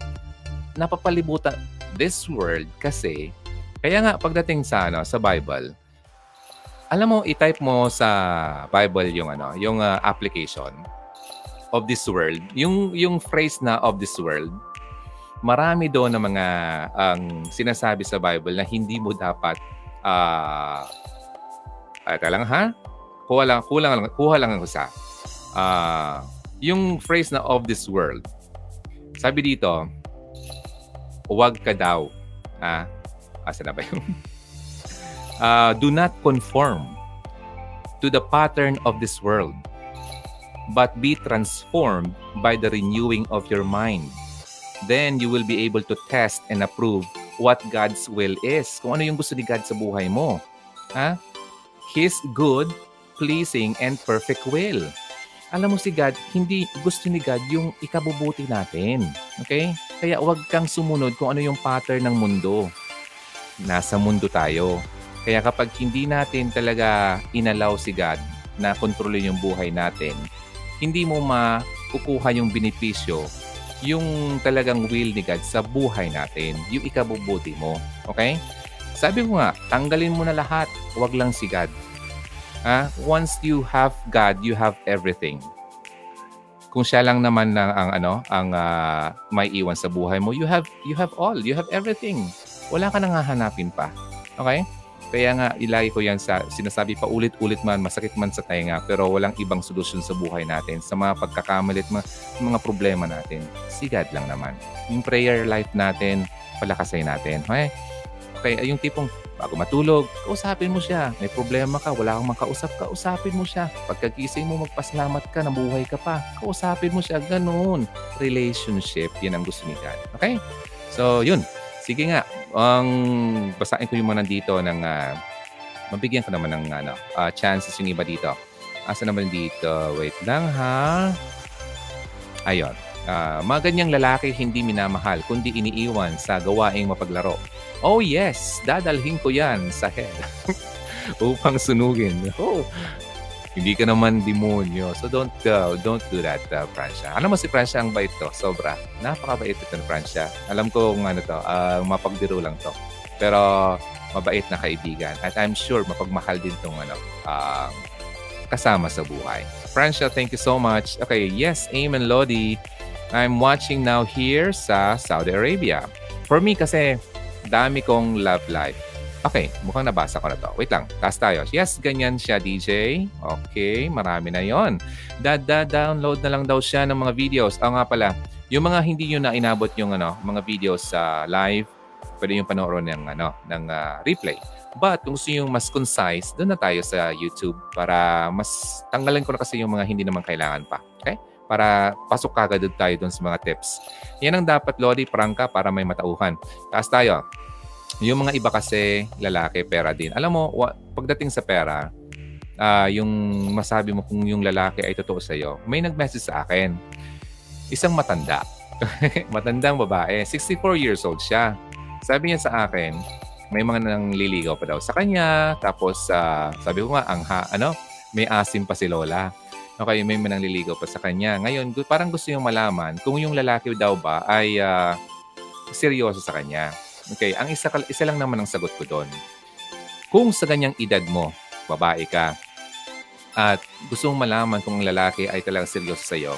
napapalibutan this world kasi kaya nga pagdating sa ano sa Bible, alam mo, i-type mo sa Bible yung ano, yung uh, application of this world. Yung yung phrase na of this world, marami doon na mga ang um, sinasabi sa Bible na hindi mo dapat uh, Ito lang ha. Kuha lang, kuha lang, kuha lang ako sa. Ah, yung phrase na of this world. Sabi dito, huwag ka daw. Ah, asa na ba yun? <laughs> Ah, do not conform to the pattern of this world, but be transformed by the renewing of your mind. Then you will be able to test and approve what God's will is. Kung ano yung gusto ni God sa buhay mo. Ha? His good, pleasing, and perfect will. Alam mo si God, hindi gusto ni God yung ikabubuti natin. Okay? Kaya huwag kang sumunod kung ano yung pattern ng mundo. Nasa mundo tayo. Kaya kapag hindi natin talaga inalaw si God na kontrolin yung buhay natin, hindi mo makukuha yung benepisyo, yung talagang will ni God sa buhay natin, yung ikabubuti mo. Okay? Sabi ko nga, tanggalin mo na lahat, wag lang si God. Ha? Once you have God, you have everything. Kung siya lang naman na ang ano, ang uh, may iwan sa buhay mo, you have you have all, you have everything. Wala ka nang hahanapin pa. Okay? Kaya nga, ilagi ko yan sa sinasabi pa ulit-ulit man, masakit man sa tainga, pero walang ibang solusyon sa buhay natin, sa mga pagkakamalit, mga, mga problema natin. Si God lang naman. Yung prayer life natin, palakasay natin. Okay? Okay, yung tipong bago matulog, kausapin mo siya. May problema ka, wala kang makausap, kausapin mo siya. Pagkagising mo, magpasalamat ka, nabuhay ka pa. Kausapin mo siya, ganun. Relationship, yan ang gusto ni God. Okay? So, yun. Sige nga, ang um, basahin ko yung mga nandito ng uh, mabigyan ko naman ng ano, uh, chances yung iba dito. Asa naman dito? Wait lang ha. Ayun. Uh, mga ganyang lalaki hindi minamahal kundi iniiwan sa gawaing mapaglaro. Oh yes, dadalhin ko yan sa hell <laughs> upang sunugin. Oh, hindi ka naman demonyo. So don't uh, don't do that, uh, Francia. Alam mo si Francia ang bait to. Sobra. Napakabait ito ng Francia. Alam ko kung ano to, uh, mapagbiro lang to. Pero mabait na kaibigan. At I'm sure mapagmahal din tong ano, uh, kasama sa buhay. Francia, thank you so much. Okay, yes, Amen Lodi. I'm watching now here sa Saudi Arabia. For me kasi, dami kong love life Okay, mukhang nabasa ko na to. Wait lang, taas tayo. Yes, ganyan siya, DJ. Okay, marami na yon. Da-da-download na lang daw siya ng mga videos. Ah, nga pala, yung mga hindi nyo na inabot yung ano, mga videos sa uh, live, pwede yung panoorin ng, ano, ng uh, replay. But kung gusto yung mas concise, doon na tayo sa YouTube para mas tanggalan ko na kasi yung mga hindi naman kailangan pa. Okay? Para pasok kagad tayo doon sa mga tips. Yan ang dapat, Lodi, prangka para may matauhan. Taas tayo. Yung mga iba kasi, lalaki, pera din. Alam mo, pagdating sa pera, uh, yung masabi mo kung yung lalaki ay totoo sa'yo, may nag-message sa akin. Isang matanda. <laughs> Matandang babae. 64 years old siya. Sabi niya sa akin, may mga nangliligaw pa daw sa kanya. Tapos, uh, sabi ko nga, ang ha, ano, may asim pa si Lola. Okay, may manangliligaw pa sa kanya. Ngayon, parang gusto yung malaman kung yung lalaki daw ba ay uh, seryoso sa kanya. Okay, ang isa, isa lang naman ang sagot ko doon. Kung sa ganyang edad mo, babae ka, at gusto mong malaman kung ang lalaki ay talagang seryoso sa iyo,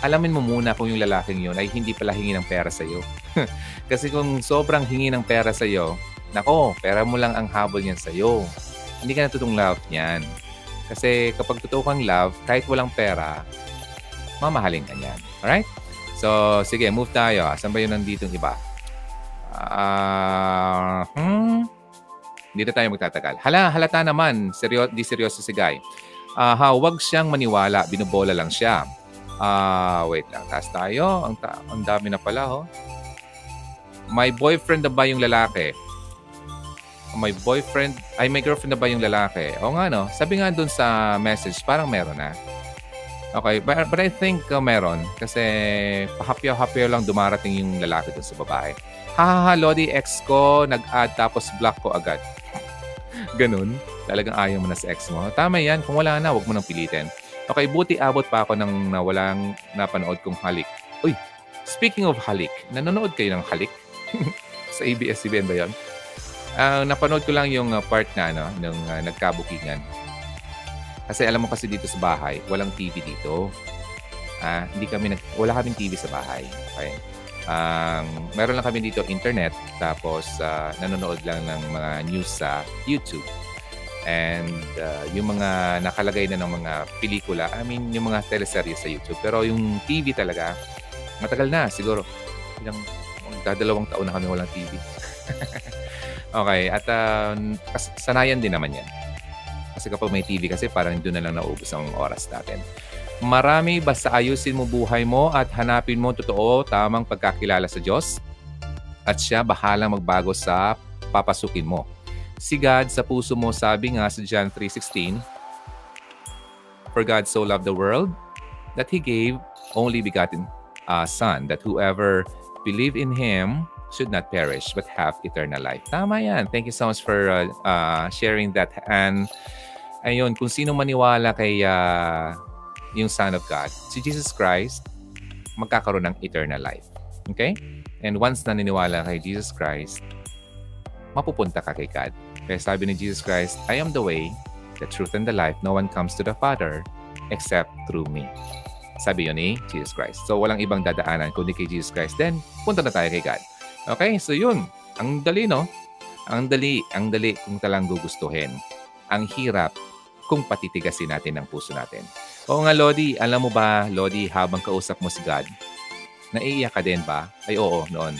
alamin mo muna kung yung lalaking yun ay hindi pala hingi ng pera sa iyo. <laughs> Kasi kung sobrang hingi ng pera sa iyo, nako, pera mo lang ang habol niyan sa iyo. Hindi ka natutong love niyan. Kasi kapag totoo kang love, kahit walang pera, mamahalin ka niyan. Alright? So, sige, move tayo. Saan ba yun nandito iba? Uh, hmm? Na tayo magtatagal. Hala, halata naman. Seryo, di seryoso si Guy. Uh, ha, wag siyang maniwala. Binubola lang siya. Uh, wait lang. Taas tayo. Ang, ta- ang dami na pala, oh. My boyfriend na ba yung lalaki? My boyfriend, ay may girlfriend na ba yung lalaki? O nga, no? Sabi nga dun sa message, parang meron na. Okay, but, but I think uh, meron. Kasi pahapyaw-hapyaw lang dumarating yung lalaki dun sa babae hahaha, Lodi, ex ko, nag-add tapos block ko agad. Ganun. Talagang ayaw mo na sa ex mo. Tama yan. Kung wala na, wag mo nang pilitin. Okay, buti abot pa ako ng nawalang napanood kong halik. Uy, speaking of halik, nanonood kayo ng halik? <laughs> sa ABS-CBN ba yan? Uh, napanood ko lang yung uh, part na ano, nung uh, nagkabukingan. Kasi alam mo kasi dito sa bahay, walang TV dito. Ah, hindi kami nag wala kaming TV sa bahay. Okay? Ang um, meron lang kami dito internet tapos uh, nanonood lang ng mga news sa YouTube. and uh, yung mga nakalagay na ng mga pelikula, I mean, yung mga teleserye sa YouTube. Pero yung TV talaga, matagal na, siguro. Ilang, dadalawang taon na kami walang TV. <laughs> okay, at uh, sanayan din naman yan. Kasi kapag may TV kasi parang doon na lang naubos ang oras natin. Marami basta ayusin mo buhay mo at hanapin mo totoo tamang pagkakilala sa Diyos at siya bahala magbago sa papasukin mo si God sa puso mo. Sabi nga sa John 3.16, For God so loved the world that He gave only begotten uh, Son, that whoever believe in Him should not perish but have eternal life. Tama yan. Thank you so much for uh, uh, sharing that. And ayun, kung sino maniwala kay uh, yung Son of God, si Jesus Christ, magkakaroon ng eternal life. Okay? And once na niniwala kay Jesus Christ, mapupunta ka kay God. Kaya sabi ni Jesus Christ, I am the way, the truth, and the life. No one comes to the Father except through me. Sabi yun ni Jesus Christ. So, walang ibang dadaanan kundi kay Jesus Christ. Then, punta na tayo kay God. Okay? So, yun. Ang dali, no? Ang dali. Ang dali kung talang gugustuhin. Ang hirap kung patitigasin natin ang puso natin. Oo nga, Lodi. Alam mo ba, Lodi, habang kausap mo si God, naiiyak ka din ba? Ay, oo, noon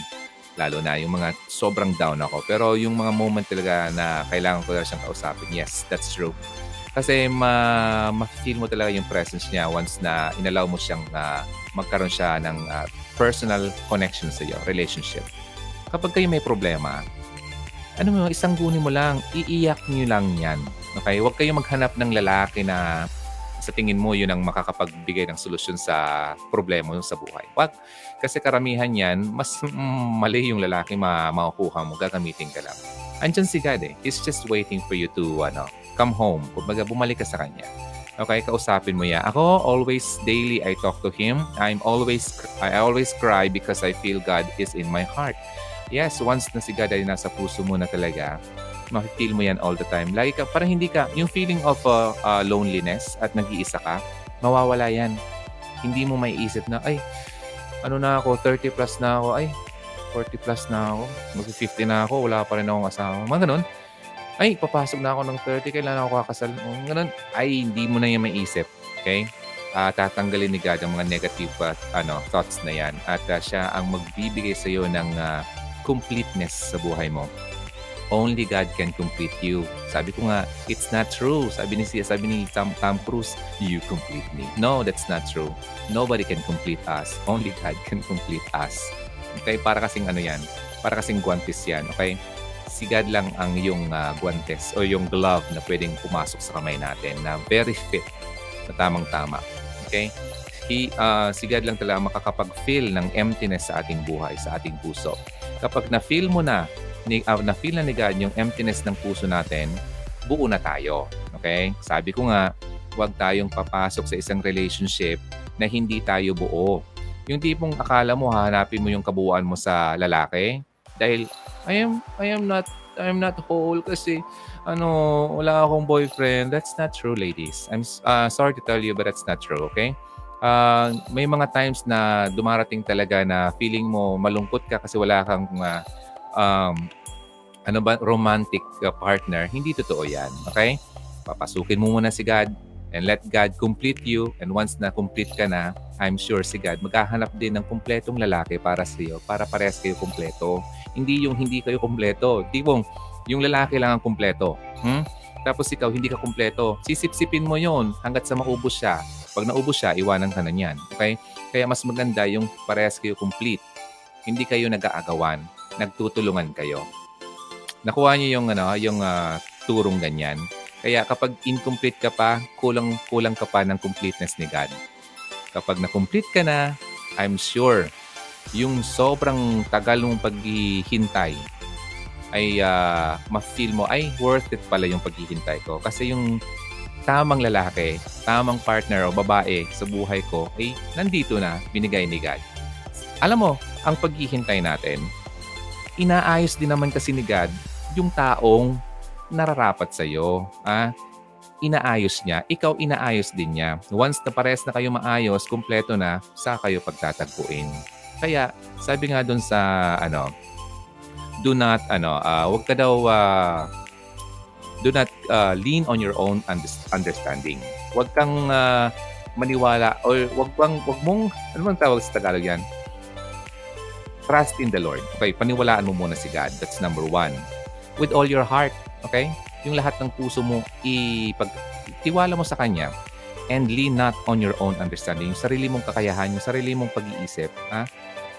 lalo na yung mga sobrang down ako. Pero yung mga moment talaga na kailangan ko na siyang kausapin, yes, that's true. Kasi ma ma-feel mo talaga yung presence niya once na inalaw mo siyang uh, magkaroon siya ng uh, personal connection sa iyo, relationship. Kapag kayo may problema, ano mo, isang guni mo lang, iiyak niyo lang yan. Okay? Huwag kayo maghanap ng lalaki na sa tingin mo yun ang makakapagbigay ng solusyon sa problema mo sa buhay. Wag. Kasi karamihan yan, mas mm, mali yung lalaki ma makukuha mo, gagamitin ka lang. Andiyan si God eh. He's just waiting for you to ano, come home. Kumbaga, bumalik ka sa Kanya. Okay, kausapin mo yan. Ako, always daily I talk to Him. I'm always, I always cry because I feel God is in my heart. Yes, once na si God ay nasa puso mo na talaga, ma-feel mo yan all the time. Lagi ka, parang hindi ka, yung feeling of uh, uh, loneliness at nag-iisa ka, mawawala yan. Hindi mo may isip na, ay, ano na ako, 30 plus na ako, ay, 40 plus na ako, mag-50 na ako, wala pa rin akong asawa. Mga ganun. Ay, papasok na ako ng 30, kailan ako kakasal. Mga ganun. Ay, hindi mo na yan may isip. Okay? Uh, tatanggalin ni God ang mga negative uh, ano, thoughts na yan. At uh, siya ang magbibigay sa iyo ng uh, completeness sa buhay mo only God can complete you. Sabi ko nga, it's not true. Sabi ni sabi ni Tom, Tom Cruise, you complete me. No, that's not true. Nobody can complete us. Only God <laughs> can complete us. Okay, para kasing ano yan, para kasing guantes yan, okay? Si God lang ang yung uh, guantes o yung glove na pwedeng pumasok sa kamay natin na very fit, na tamang-tama. Okay? He, uh, si God lang talaga makakapag-feel ng emptiness sa ating buhay, sa ating puso. Kapag na-feel mo na ni, uh, na feel na ni God yung emptiness ng puso natin, buo na tayo. Okay? Sabi ko nga, huwag tayong papasok sa isang relationship na hindi tayo buo. Yung tipong akala mo hahanapin mo yung kabuuan mo sa lalaki dahil I am I am not I am not whole kasi ano wala akong boyfriend. That's not true, ladies. I'm uh, sorry to tell you but that's not true, okay? Uh, may mga times na dumarating talaga na feeling mo malungkot ka kasi wala kang uh, um, ano ba, romantic uh, partner, hindi totoo yan. Okay? Papasukin mo muna si God and let God complete you. And once na complete ka na, I'm sure si God maghahanap din ng kumpletong lalaki para sa iyo, para parehas kayo kumpleto. Hindi yung hindi kayo kumpleto. Tipong, yung lalaki lang ang kumpleto. Hmm? Tapos ikaw, hindi ka kumpleto. Sisipsipin mo yon hanggat sa maubos siya. Pag naubos siya, iwanan ka na niyan. Okay? Kaya mas maganda yung parehas kayo complete. Hindi kayo nag-aagawan. Nagtutulungan kayo nakuha niyo yung ano, yung uh, turong ganyan. Kaya kapag incomplete ka pa, kulang-kulang ka pa ng completeness ni God. Kapag na-complete ka na, I'm sure, yung sobrang tagal mong paghihintay ay uh, ma-feel mo, ay worth it pala yung paghihintay ko. Kasi yung tamang lalaki, tamang partner o babae sa buhay ko ay nandito na, binigay ni God. Alam mo, ang paghihintay natin, inaayos din naman kasi ni God yung taong nararapat sa iyo. Ah, inaayos niya, ikaw inaayos din niya. Once na pares na kayo maayos, kumpleto na, sa kayo pagtatagpuin. Kaya, sabi nga doon sa, ano, do not, ano, uh, wag ka daw, uh, Do not uh, lean on your own understanding. Huwag kang uh, maniwala or wag bang wag mong ano bang tawag sa Tagalog yan? Trust in the Lord. Okay, paniwalaan mo muna si God. That's number one. With all your heart. Okay? Yung lahat ng puso mo, ipag, tiwala mo sa Kanya. And lean not on your own understanding. Yung sarili mong kakayahan, yung sarili mong pag-iisip. Ha?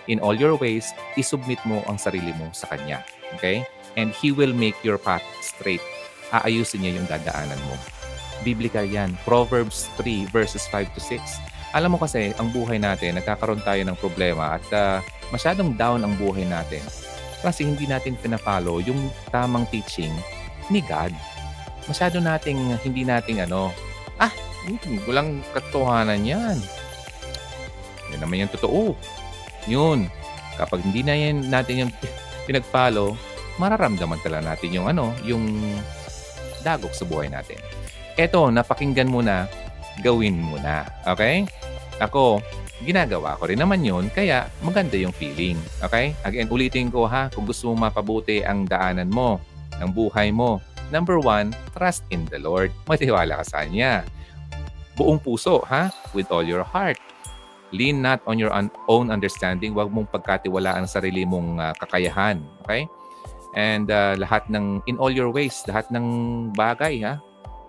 In all your ways, isubmit mo ang sarili mo sa Kanya. Okay? And He will make your path straight. Aayusin niya yung dadaanan mo. Biblical yan. Proverbs 3 verses 5 to 6. Alam mo kasi, ang buhay natin, nagkakaroon tayo ng problema at uh, masyadong down ang buhay natin. Kasi hindi natin pinapalo yung tamang teaching ni God. Masyado nating, hindi nating ano, ah, walang katotohanan yan. Yan naman yung totoo. Yun. Kapag hindi na yan natin yung <laughs> pinagpalo, mararamdaman talaga natin yung ano, yung dagok sa buhay natin. Eto, napakinggan mo na, gawin mo na. Okay? Ako, ginagawa ko rin naman yun, kaya maganda yung feeling. Okay? Again, ulitin ko ha, kung gusto mong mapabuti ang daanan mo, ng buhay mo, number one, trust in the Lord. Matiwala ka sa Kanya. Buong puso, ha? With all your heart. Lean not on your own understanding. Huwag mong pagkatiwalaan ang sarili mong uh, kakayahan. Okay? And uh, lahat ng, in all your ways, lahat ng bagay, ha?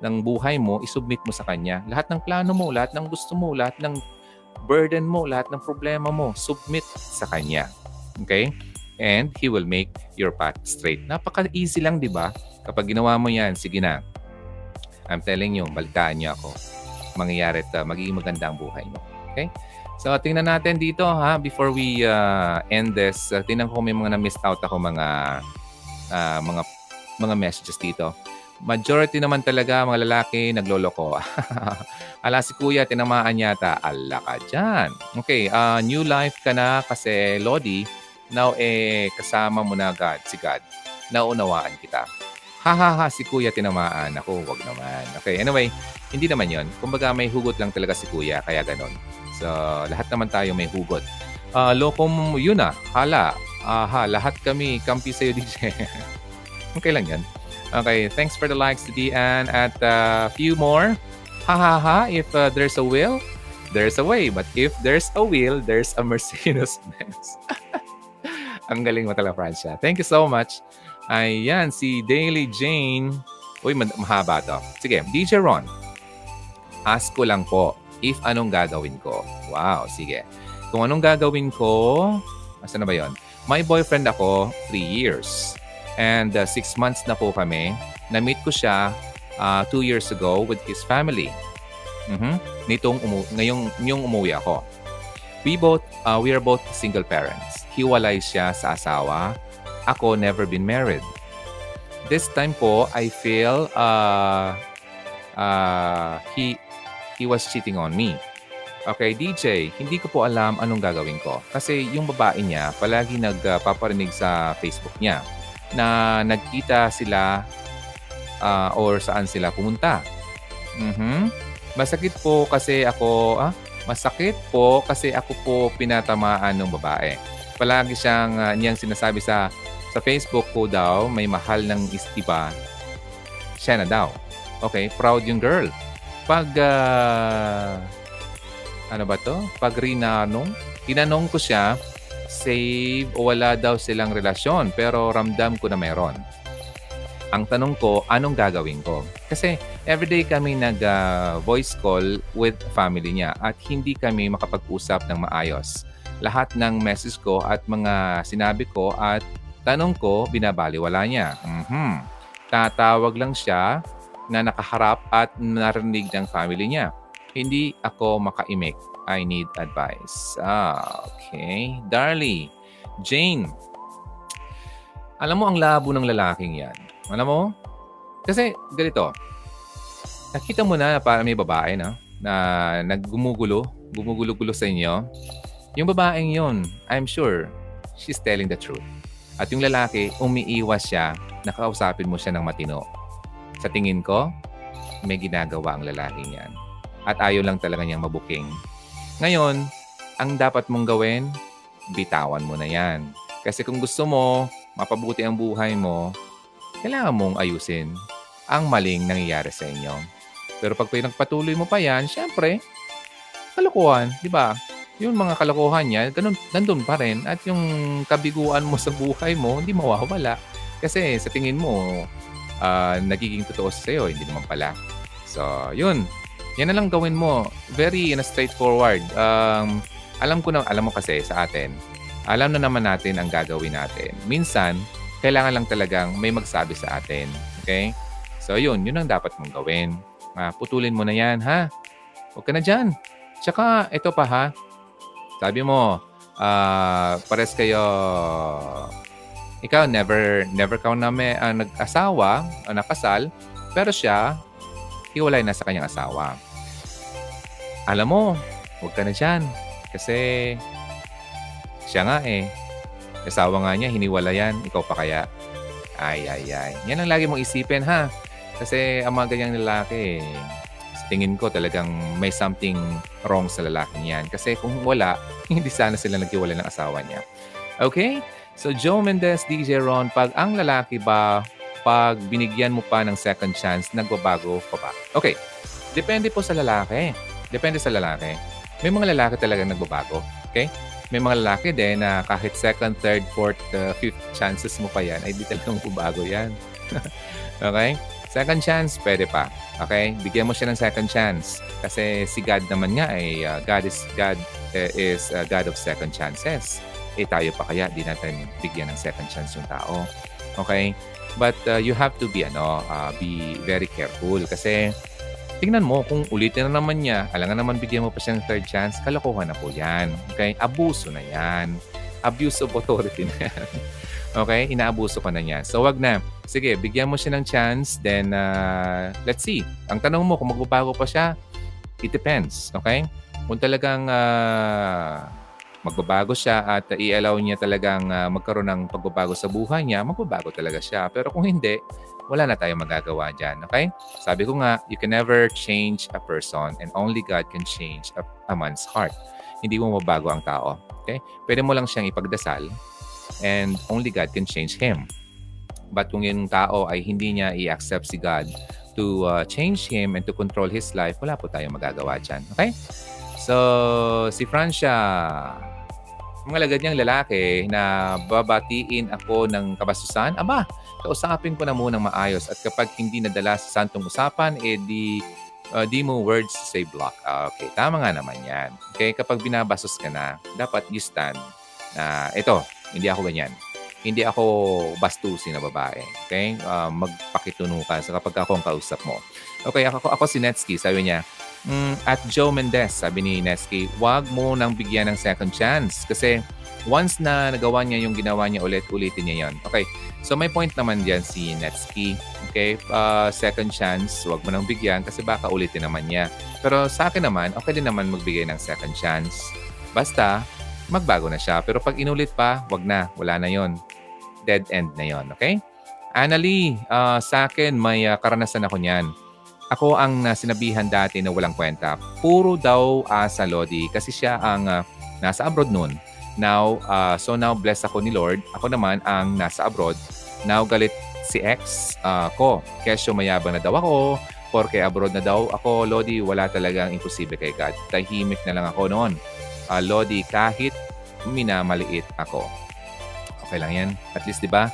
ng buhay mo, isubmit mo sa Kanya. Lahat ng plano mo, lahat ng gusto mo, lahat ng burden mo, lahat ng problema mo, submit sa Kanya. Okay? And He will make your path straight. Napaka-easy lang, di ba? Kapag ginawa mo yan, sige na. I'm telling you, balitaan niyo ako. Mangyayari at uh, magiging maganda ang buhay mo. Okay? So, tingnan natin dito ha, before we uh, end this. Uh, tingnan ko may mga na-missed out ako mga uh, mga mga messages dito majority naman talaga mga lalaki nagloloko. <laughs> Ala si kuya, tinamaan yata. Ala ka dyan. Okay, uh, new life ka na kasi Lodi, now eh kasama mo na God, si God. Naunawaan kita. Ha ha ha, si kuya tinamaan. Ako, wag naman. Okay, anyway, hindi naman yon. Kumbaga may hugot lang talaga si kuya, kaya ganon. So, lahat naman tayo may hugot. Uh, lokom, yun na. Hala. Aha, lahat kami kampi sa'yo, <laughs> DJ. okay lang yan. Okay, thanks for the likes Dian. At a uh, few more. Ha ha ha, if uh, there's a will, there's a way. But if there's a will, there's a Mercedes Benz. <laughs> Ang galing mo talaga, Francia. Thank you so much. Ayan, si Daily Jane. Uy, mahaba to. Sige, DJ Ron. Ask ko lang po if anong gagawin ko. Wow, sige. Kung anong gagawin ko, asa na ba yon? My boyfriend ako, 3 years. And uh, six months na po kami. Na-meet ko siya uh, two years ago with his family. Mm-hmm. Nitong umu- ngayong, ngayong umuwi ako. We both, uh, we are both single parents. Hiwalay siya sa asawa. Ako never been married. This time po, I feel uh, uh, he he was cheating on me. Okay, DJ, hindi ko po alam anong gagawin ko. Kasi yung babae niya, palagi nagpaparinig uh, sa Facebook niya na nagkita sila uh, or saan sila pumunta. Mm-hmm. Masakit po kasi ako, ah, masakit po kasi ako po pinatamaan ng babae. Palagi siyang uh, niyang sinasabi sa sa Facebook ko daw may mahal ng istiba. Siya na daw. Okay, proud yung girl. Pag uh, ano ba to? Pag rinanong, tinanong ko siya save o wala daw silang relasyon pero ramdam ko na meron. Ang tanong ko, anong gagawin ko? Kasi everyday kami nag-voice uh, call with family niya at hindi kami makapag-usap ng maayos. Lahat ng message ko at mga sinabi ko at tanong ko, binabaliwala niya. Mm-hmm. Tatawag lang siya na nakaharap at narinig ng family niya. Hindi ako makaimik. I need advice. Ah, okay. Darlie, Jane, alam mo ang labo ng lalaking yan. Alam mo? Kasi ganito, nakita mo na para may babae na, na naggumugulo, gumugulo-gulo sa inyo. Yung babaeng yon, I'm sure, she's telling the truth. At yung lalaki, umiiwas siya, nakausapin mo siya ng matino. Sa tingin ko, may ginagawa ang lalaking yan. At ayaw lang talaga niyang mabuking ngayon, ang dapat mong gawin, bitawan mo na yan. Kasi kung gusto mo mapabuti ang buhay mo, kailangan mong ayusin ang maling nangyayari sa inyo. Pero pag pinagpatuloy mo pa yan, syempre, kalokohan, di ba? Yung mga kalokohan niya, ganun, nandun pa rin. At yung kabiguan mo <laughs> sa buhay mo, hindi mawawala. Kasi sa tingin mo, uh, nagiging totoo sa iyo, hindi naman pala. So, yun. Yan na lang gawin mo. Very na straightforward. Um, alam ko na, alam mo kasi sa atin, alam na naman natin ang gagawin natin. Minsan, kailangan lang talagang may magsabi sa atin. Okay? So, yun. Yun ang dapat mong gawin. Uh, putulin mo na yan, ha? Huwag ka na dyan. Tsaka, ito pa, ha? Sabi mo, uh, pares kayo, ikaw never, never ka na may uh, nag-asawa, uh, nakasal, pero siya, hiwalay na sa kanyang asawa. Alam mo, huwag ka na dyan. Kasi siya nga eh. Asawa nga niya, hiniwala yan. Ikaw pa kaya? Ay, ay, ay. Yan ang lagi mong isipin ha. Kasi ang mga ganyang lalaki, sa tingin ko talagang may something wrong sa lalaking yan. Kasi kung wala, <laughs> hindi sana sila nagkiwala ng asawa niya. Okay? So Joe Mendez, DJ Ron, pag ang lalaki ba, pag binigyan mo pa ng second chance, nagbabago pa ba? Okay. Depende po sa lalaki. Depende sa lalaki. May mga lalaki talaga nagbabago. Okay? may mga lalaki din na kahit second, third, fourth, uh, fifth chances mo pa yan, ay di talagang <laughs> bubago yan. <laughs> okay? Second chance, pwede pa. Okay? Bigyan mo siya ng second chance. Kasi si God naman nga ay uh, God is God uh, is uh, God of second chances. Eh tayo pa kaya di natin bigyan ng second chance yung tao. Okay? But uh, you have to be ano, uh, be very careful kasi tingnan mo kung ulitin na naman niya, alangan naman bigyan mo pa siya ng third chance, kalokohan na po yan. Okay? Abuso na yan. Abuse of authority <laughs> na yan. okay? Inaabuso ka na niya. So, wag na. Sige, bigyan mo siya ng chance, then uh, let's see. Ang tanong mo, kung magbabago pa siya, it depends. Okay? Kung talagang uh, magbabago siya at uh, i-allow niya talagang uh, magkaroon ng pagbabago sa buhay niya, magbabago talaga siya. Pero kung hindi, wala na tayong magagawa dyan. Okay? Sabi ko nga, you can never change a person and only God can change a, a man's heart. Hindi mo mabago ang tao. Okay? Pwede mo lang siyang ipagdasal and only God can change him. But kung yung tao ay hindi niya i-accept si God to uh, change him and to control his life, wala po tayong magagawa dyan. Okay? So, si Francia, mga lagad lalaki na babatiin ako ng kabastusan, aba, kausapin ko na muna maayos at kapag hindi nadala sa santong usapan, eh di, uh, di mo words say block. Uh, okay, tama nga naman yan. Okay, kapag binabastos ka na, dapat you stand na ito, hindi ako ganyan. Hindi ako bastusin na babae. Okay? Uh, magpakituno ka sa kapag ako ang kausap mo. Okay, ako, ako si Netsky. Sabi niya, mm, at Joe Mendez, sabi ni Netsky, wag mo nang bigyan ng second chance. Kasi once na nagawa niya yung ginawa niya ulit, ulitin niya yon. Okay, So may point naman diyan si Netsky. Okay, uh, second chance, wag mo nang bigyan kasi baka ulitin naman niya. Pero sa akin naman, okay din naman magbigay ng second chance. Basta, magbago na siya. Pero pag inulit pa, wag na. Wala na yon. Dead end na yon. Okay? Annalie, uh, sa akin may uh, karanasan ako niyan. Ako ang uh, sinabihan dati na walang kwenta. Puro daw asa Lodi kasi siya ang uh, nasa abroad noon Now, uh, so now blessed ako ni Lord. Ako naman ang nasa abroad. Now galit si ex uh, ko. Kesyo mayabang na daw ako. Porke abroad na daw ako. Lodi, wala talagang imposible kay God. Tahimik na lang ako noon. Uh, Lodi, kahit minamaliit ako. Okay lang yan. At least, di ba?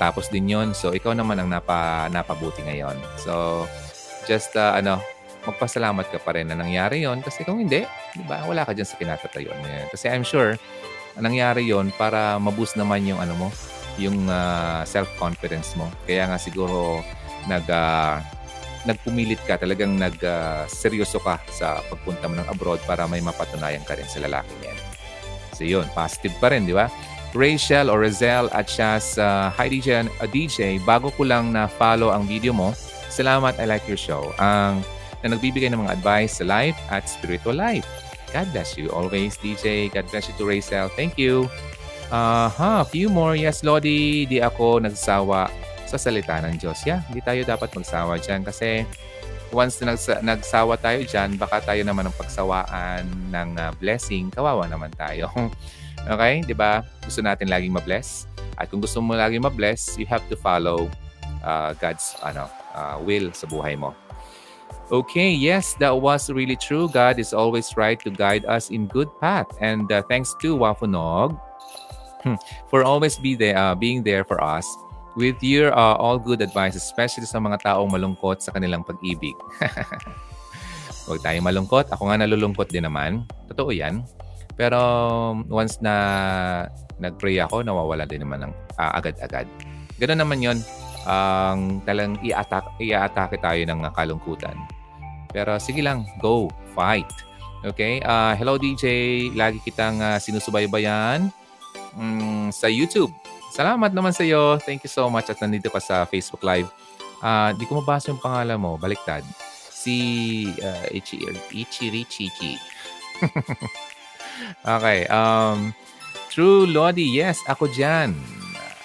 Tapos din yon So, ikaw naman ang napa, napabuti ngayon. So, just, uh, ano, magpasalamat ka pa rin na nangyari yon kasi kung hindi, di ba, wala ka dyan sa kinatatayuan mo. Kasi I'm sure, nangyari yon para maboost naman yung ano mo, yung uh, self-confidence mo. Kaya nga siguro nag uh, nagpumilit ka, talagang nag-seryoso uh, ka sa pagpunta mo ng abroad para may mapatunayan ka rin sa lalaki niyan. So yun, positive pa rin, di ba? Rachel or Rizel at siya sa Hi DJ, uh, DJ, bago ko lang na follow ang video mo, salamat, I like your show. Ang na nagbibigay ng mga advice sa life at spiritual life. God bless you always, DJ. God bless you to Rachel. Thank you. Uh, ha, few more. Yes, Lodi, di ako nagsawa sa salita ng Diyos. Yeah, hindi tayo dapat magsawa dyan kasi once na nagsa- nagsawa tayo dyan, baka tayo naman ang pagsawaan ng uh, blessing. Kawawa naman tayo. <laughs> okay? Di ba? Gusto natin laging mabless. At kung gusto mo laging mabless, you have to follow uh, God's ano uh, will sa buhay mo. Okay, yes, that was really true. God is always right to guide us in good path. And uh, thanks to Wafunog hmm, for always be there, uh, being there for us with your uh, all good advice, especially sa mga taong malungkot sa kanilang pag-ibig. <laughs> Huwag tayong malungkot. Ako nga nalulungkot din naman. Totoo yan. Pero once na nag-pray ako, nawawala din naman ng uh, agad-agad. Ganun naman yon ang um, talang i-attack, i-atake tayo ng kalungkutan. Pero sige lang, go, fight. Okay? Uh, hello DJ, lagi kitang uh, sinusubaybayan um, sa YouTube. Salamat naman sa iyo. Thank you so much at nandito ka sa Facebook Live. Uh, di ko mabasa yung pangalan mo. Baliktad. Si uh, Ichi, Ichiri Chichi. <laughs> okay. Um, True Lodi, yes, ako dyan.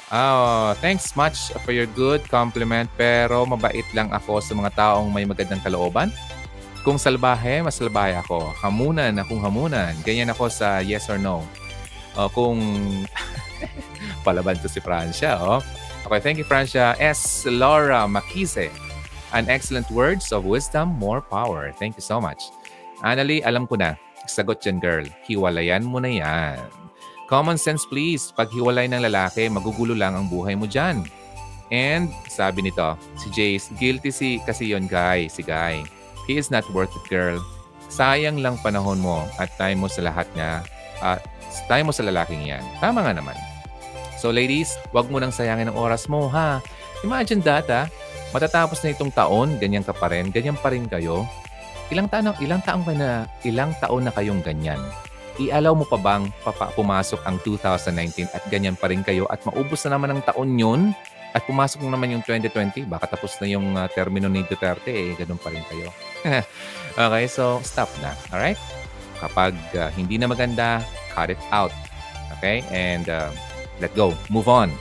Oh, thanks much for your good compliment pero mabait lang ako sa mga taong may magandang kalooban kung salbahe, mas salbahe ako. Hamunan, akong hamunan. Ganyan ako sa yes or no. Uh, kung <laughs> palaban to si Francia, oh. Okay, thank you, Francia. S. Laura Makise. An excellent words of wisdom, more power. Thank you so much. Annalie, alam ko na. Sagot yan, girl. Hiwalayan mo na yan. Common sense, please. Pag hiwalay ng lalaki, magugulo lang ang buhay mo dyan. And sabi nito, si Jace, guilty si kasi yon guy, si Guy. He is not worth it, girl. Sayang lang panahon mo at time mo sa lahat niya. At uh, time mo sa lalaking yan. Tama nga naman. So ladies, wag mo nang sayangin ang oras mo, ha? Imagine that, ha? Matatapos na itong taon, ganyan ka pa rin, ganyan pa rin kayo. Ilang taon, ilang taon ka na, ilang taon na kayong ganyan? Ialaw mo pa bang papa, pumasok ang 2019 at ganyan pa rin kayo at maubos na naman ang taon yun at pumasok na naman yung 2020, baka tapos na yung uh, termino ni Duterte, eh, ganun pa rin kayo. <laughs> okay, so stop na. Alright? Kapag uh, hindi na maganda, cut it out. Okay? And uh, let go. Move on.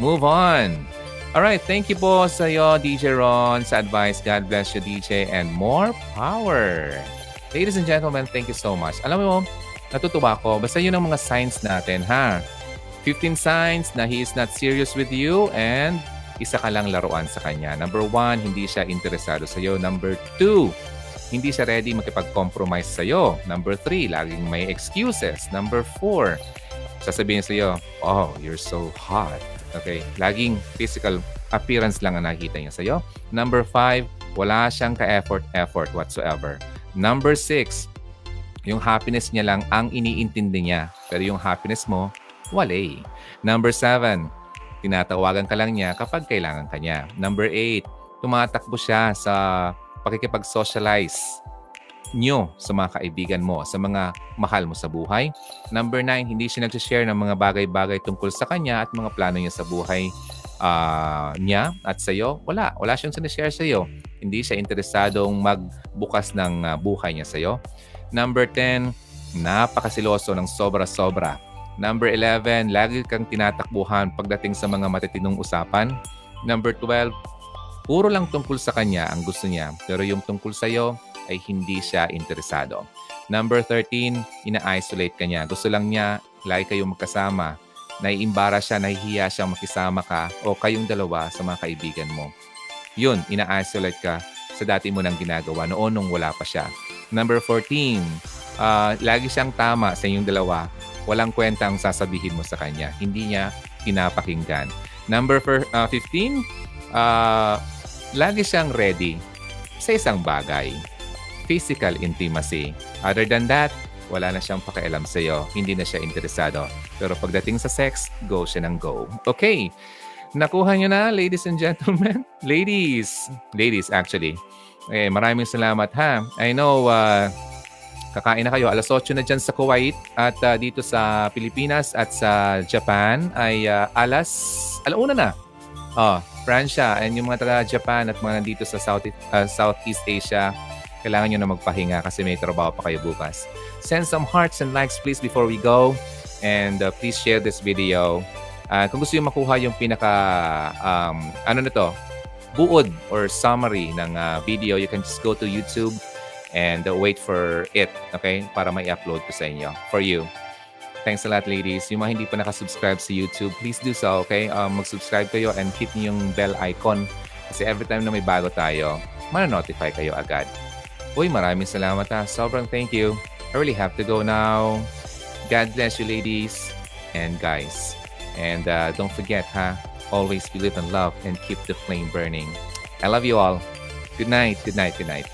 Move on. Alright, thank you po sa iyo, DJ Ron, sa advice. God bless you, DJ, and more power. Ladies and gentlemen, thank you so much. Alam mo, natutuwa ko. Basta yun ang mga signs natin, ha? 15 signs na he is not serious with you and isa ka lang laruan sa kanya. Number one, hindi siya interesado sa iyo. Number two, hindi siya ready makipag-compromise sa iyo. Number three, laging may excuses. Number four, sasabihin sa iyo, oh, you're so hot. Okay, laging physical appearance lang ang nakikita niya sa iyo. Number five, wala siyang ka-effort, effort whatsoever. Number six, yung happiness niya lang ang iniintindi niya. Pero yung happiness mo, wala eh. Number seven, tinatawagan ka lang niya kapag kailangan ka niya. Number eight, tumatakbo siya sa pakikipag-socialize nyo sa mga kaibigan mo, sa mga mahal mo sa buhay. Number nine, hindi siya nag-share ng mga bagay-bagay tungkol sa kanya at mga plano niya sa buhay uh, niya at sa iyo. Wala. Wala siyang sinishare sa iyo. Hindi siya interesadong magbukas ng uh, buhay niya sa iyo. Number 10, napakasiloso ng sobra-sobra Number 11, lagi kang tinatakbuhan pagdating sa mga matitinong usapan. Number 12, puro lang tungkol sa kanya ang gusto niya, pero yung tungkol sa iyo ay hindi siya interesado. Number 13, ina-isolate ka niya. Gusto lang niya, lagi kayong magkasama. Naiimbara siya, nahihiya siya makisama ka o kayong dalawa sa mga kaibigan mo. Yun, ina-isolate ka sa dati mo nang ginagawa noon nung wala pa siya. Number 14, uh, ah, lagi siyang tama sa inyong dalawa walang kwenta ang sasabihin mo sa kanya. Hindi niya pinapakinggan. Number for, uh, 15, uh, lagi siyang ready sa isang bagay. Physical intimacy. Other than that, wala na siyang pakialam sa iyo. Hindi na siya interesado. Pero pagdating sa sex, go siya ng go. Okay. Nakuha niyo na, ladies and gentlemen? <laughs> Ladies. Ladies, actually. Eh, maraming salamat ha. I know uh, Kakain na kayo. Alas 8 na dyan sa Kuwait at uh, dito sa Pilipinas at sa Japan ay uh, alas alauna na. Oh, Francia and yung mga taga Japan at mga nandito sa South, uh, Southeast Asia, kailangan nyo na magpahinga kasi may trabaho pa kayo bukas. Send some hearts and likes please before we go. And uh, please share this video. Uh, kung gusto nyo makuha yung pinaka, um, ano na to, buod or summary ng uh, video, you can just go to YouTube and uh, wait for it, okay? Para may upload ko sa inyo, for you. Thanks a lot, ladies. Yung mga hindi pa nakasubscribe sa YouTube, please do so, okay? Um, mag-subscribe kayo and hit niyo yung bell icon Kasi every time na may bago tayo, mana-notify kayo agad. Uy, maraming salamat ha. Sobrang thank you. I really have to go now. God bless you ladies and guys. And uh, don't forget ha, always believe in love and keep the flame burning. I love you all. Good night, good night, good night.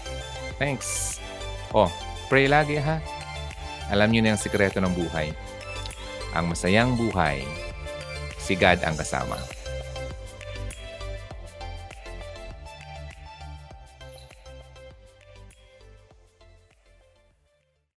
Thanks. Oh, pray lagi ha. Alam niyo na ang sikreto ng buhay. Ang masayang buhay, si God ang kasama.